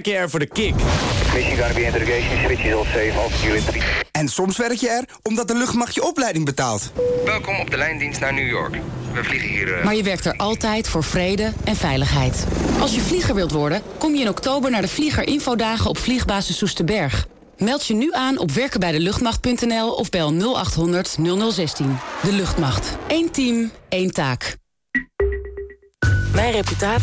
Speaker 11: Werk je er voor de kick.
Speaker 22: Mission gonna be interrogation, switch is all safe, altitude 3.
Speaker 23: En soms werk je er omdat de luchtmacht je opleiding betaalt.
Speaker 24: Welkom op de lijndienst naar New York. We vliegen hier... eh,
Speaker 25: Maar je werkt er altijd voor vrede en veiligheid. Als je vlieger wilt worden, kom je in oktober naar de Vliegerinfodagen op Vliegbasis Soesterberg. Meld je nu aan op werkenbijdeluchtmacht.nl of bel 0800 0016. De luchtmacht. Eén team, één taak.
Speaker 4: Mijn reputatie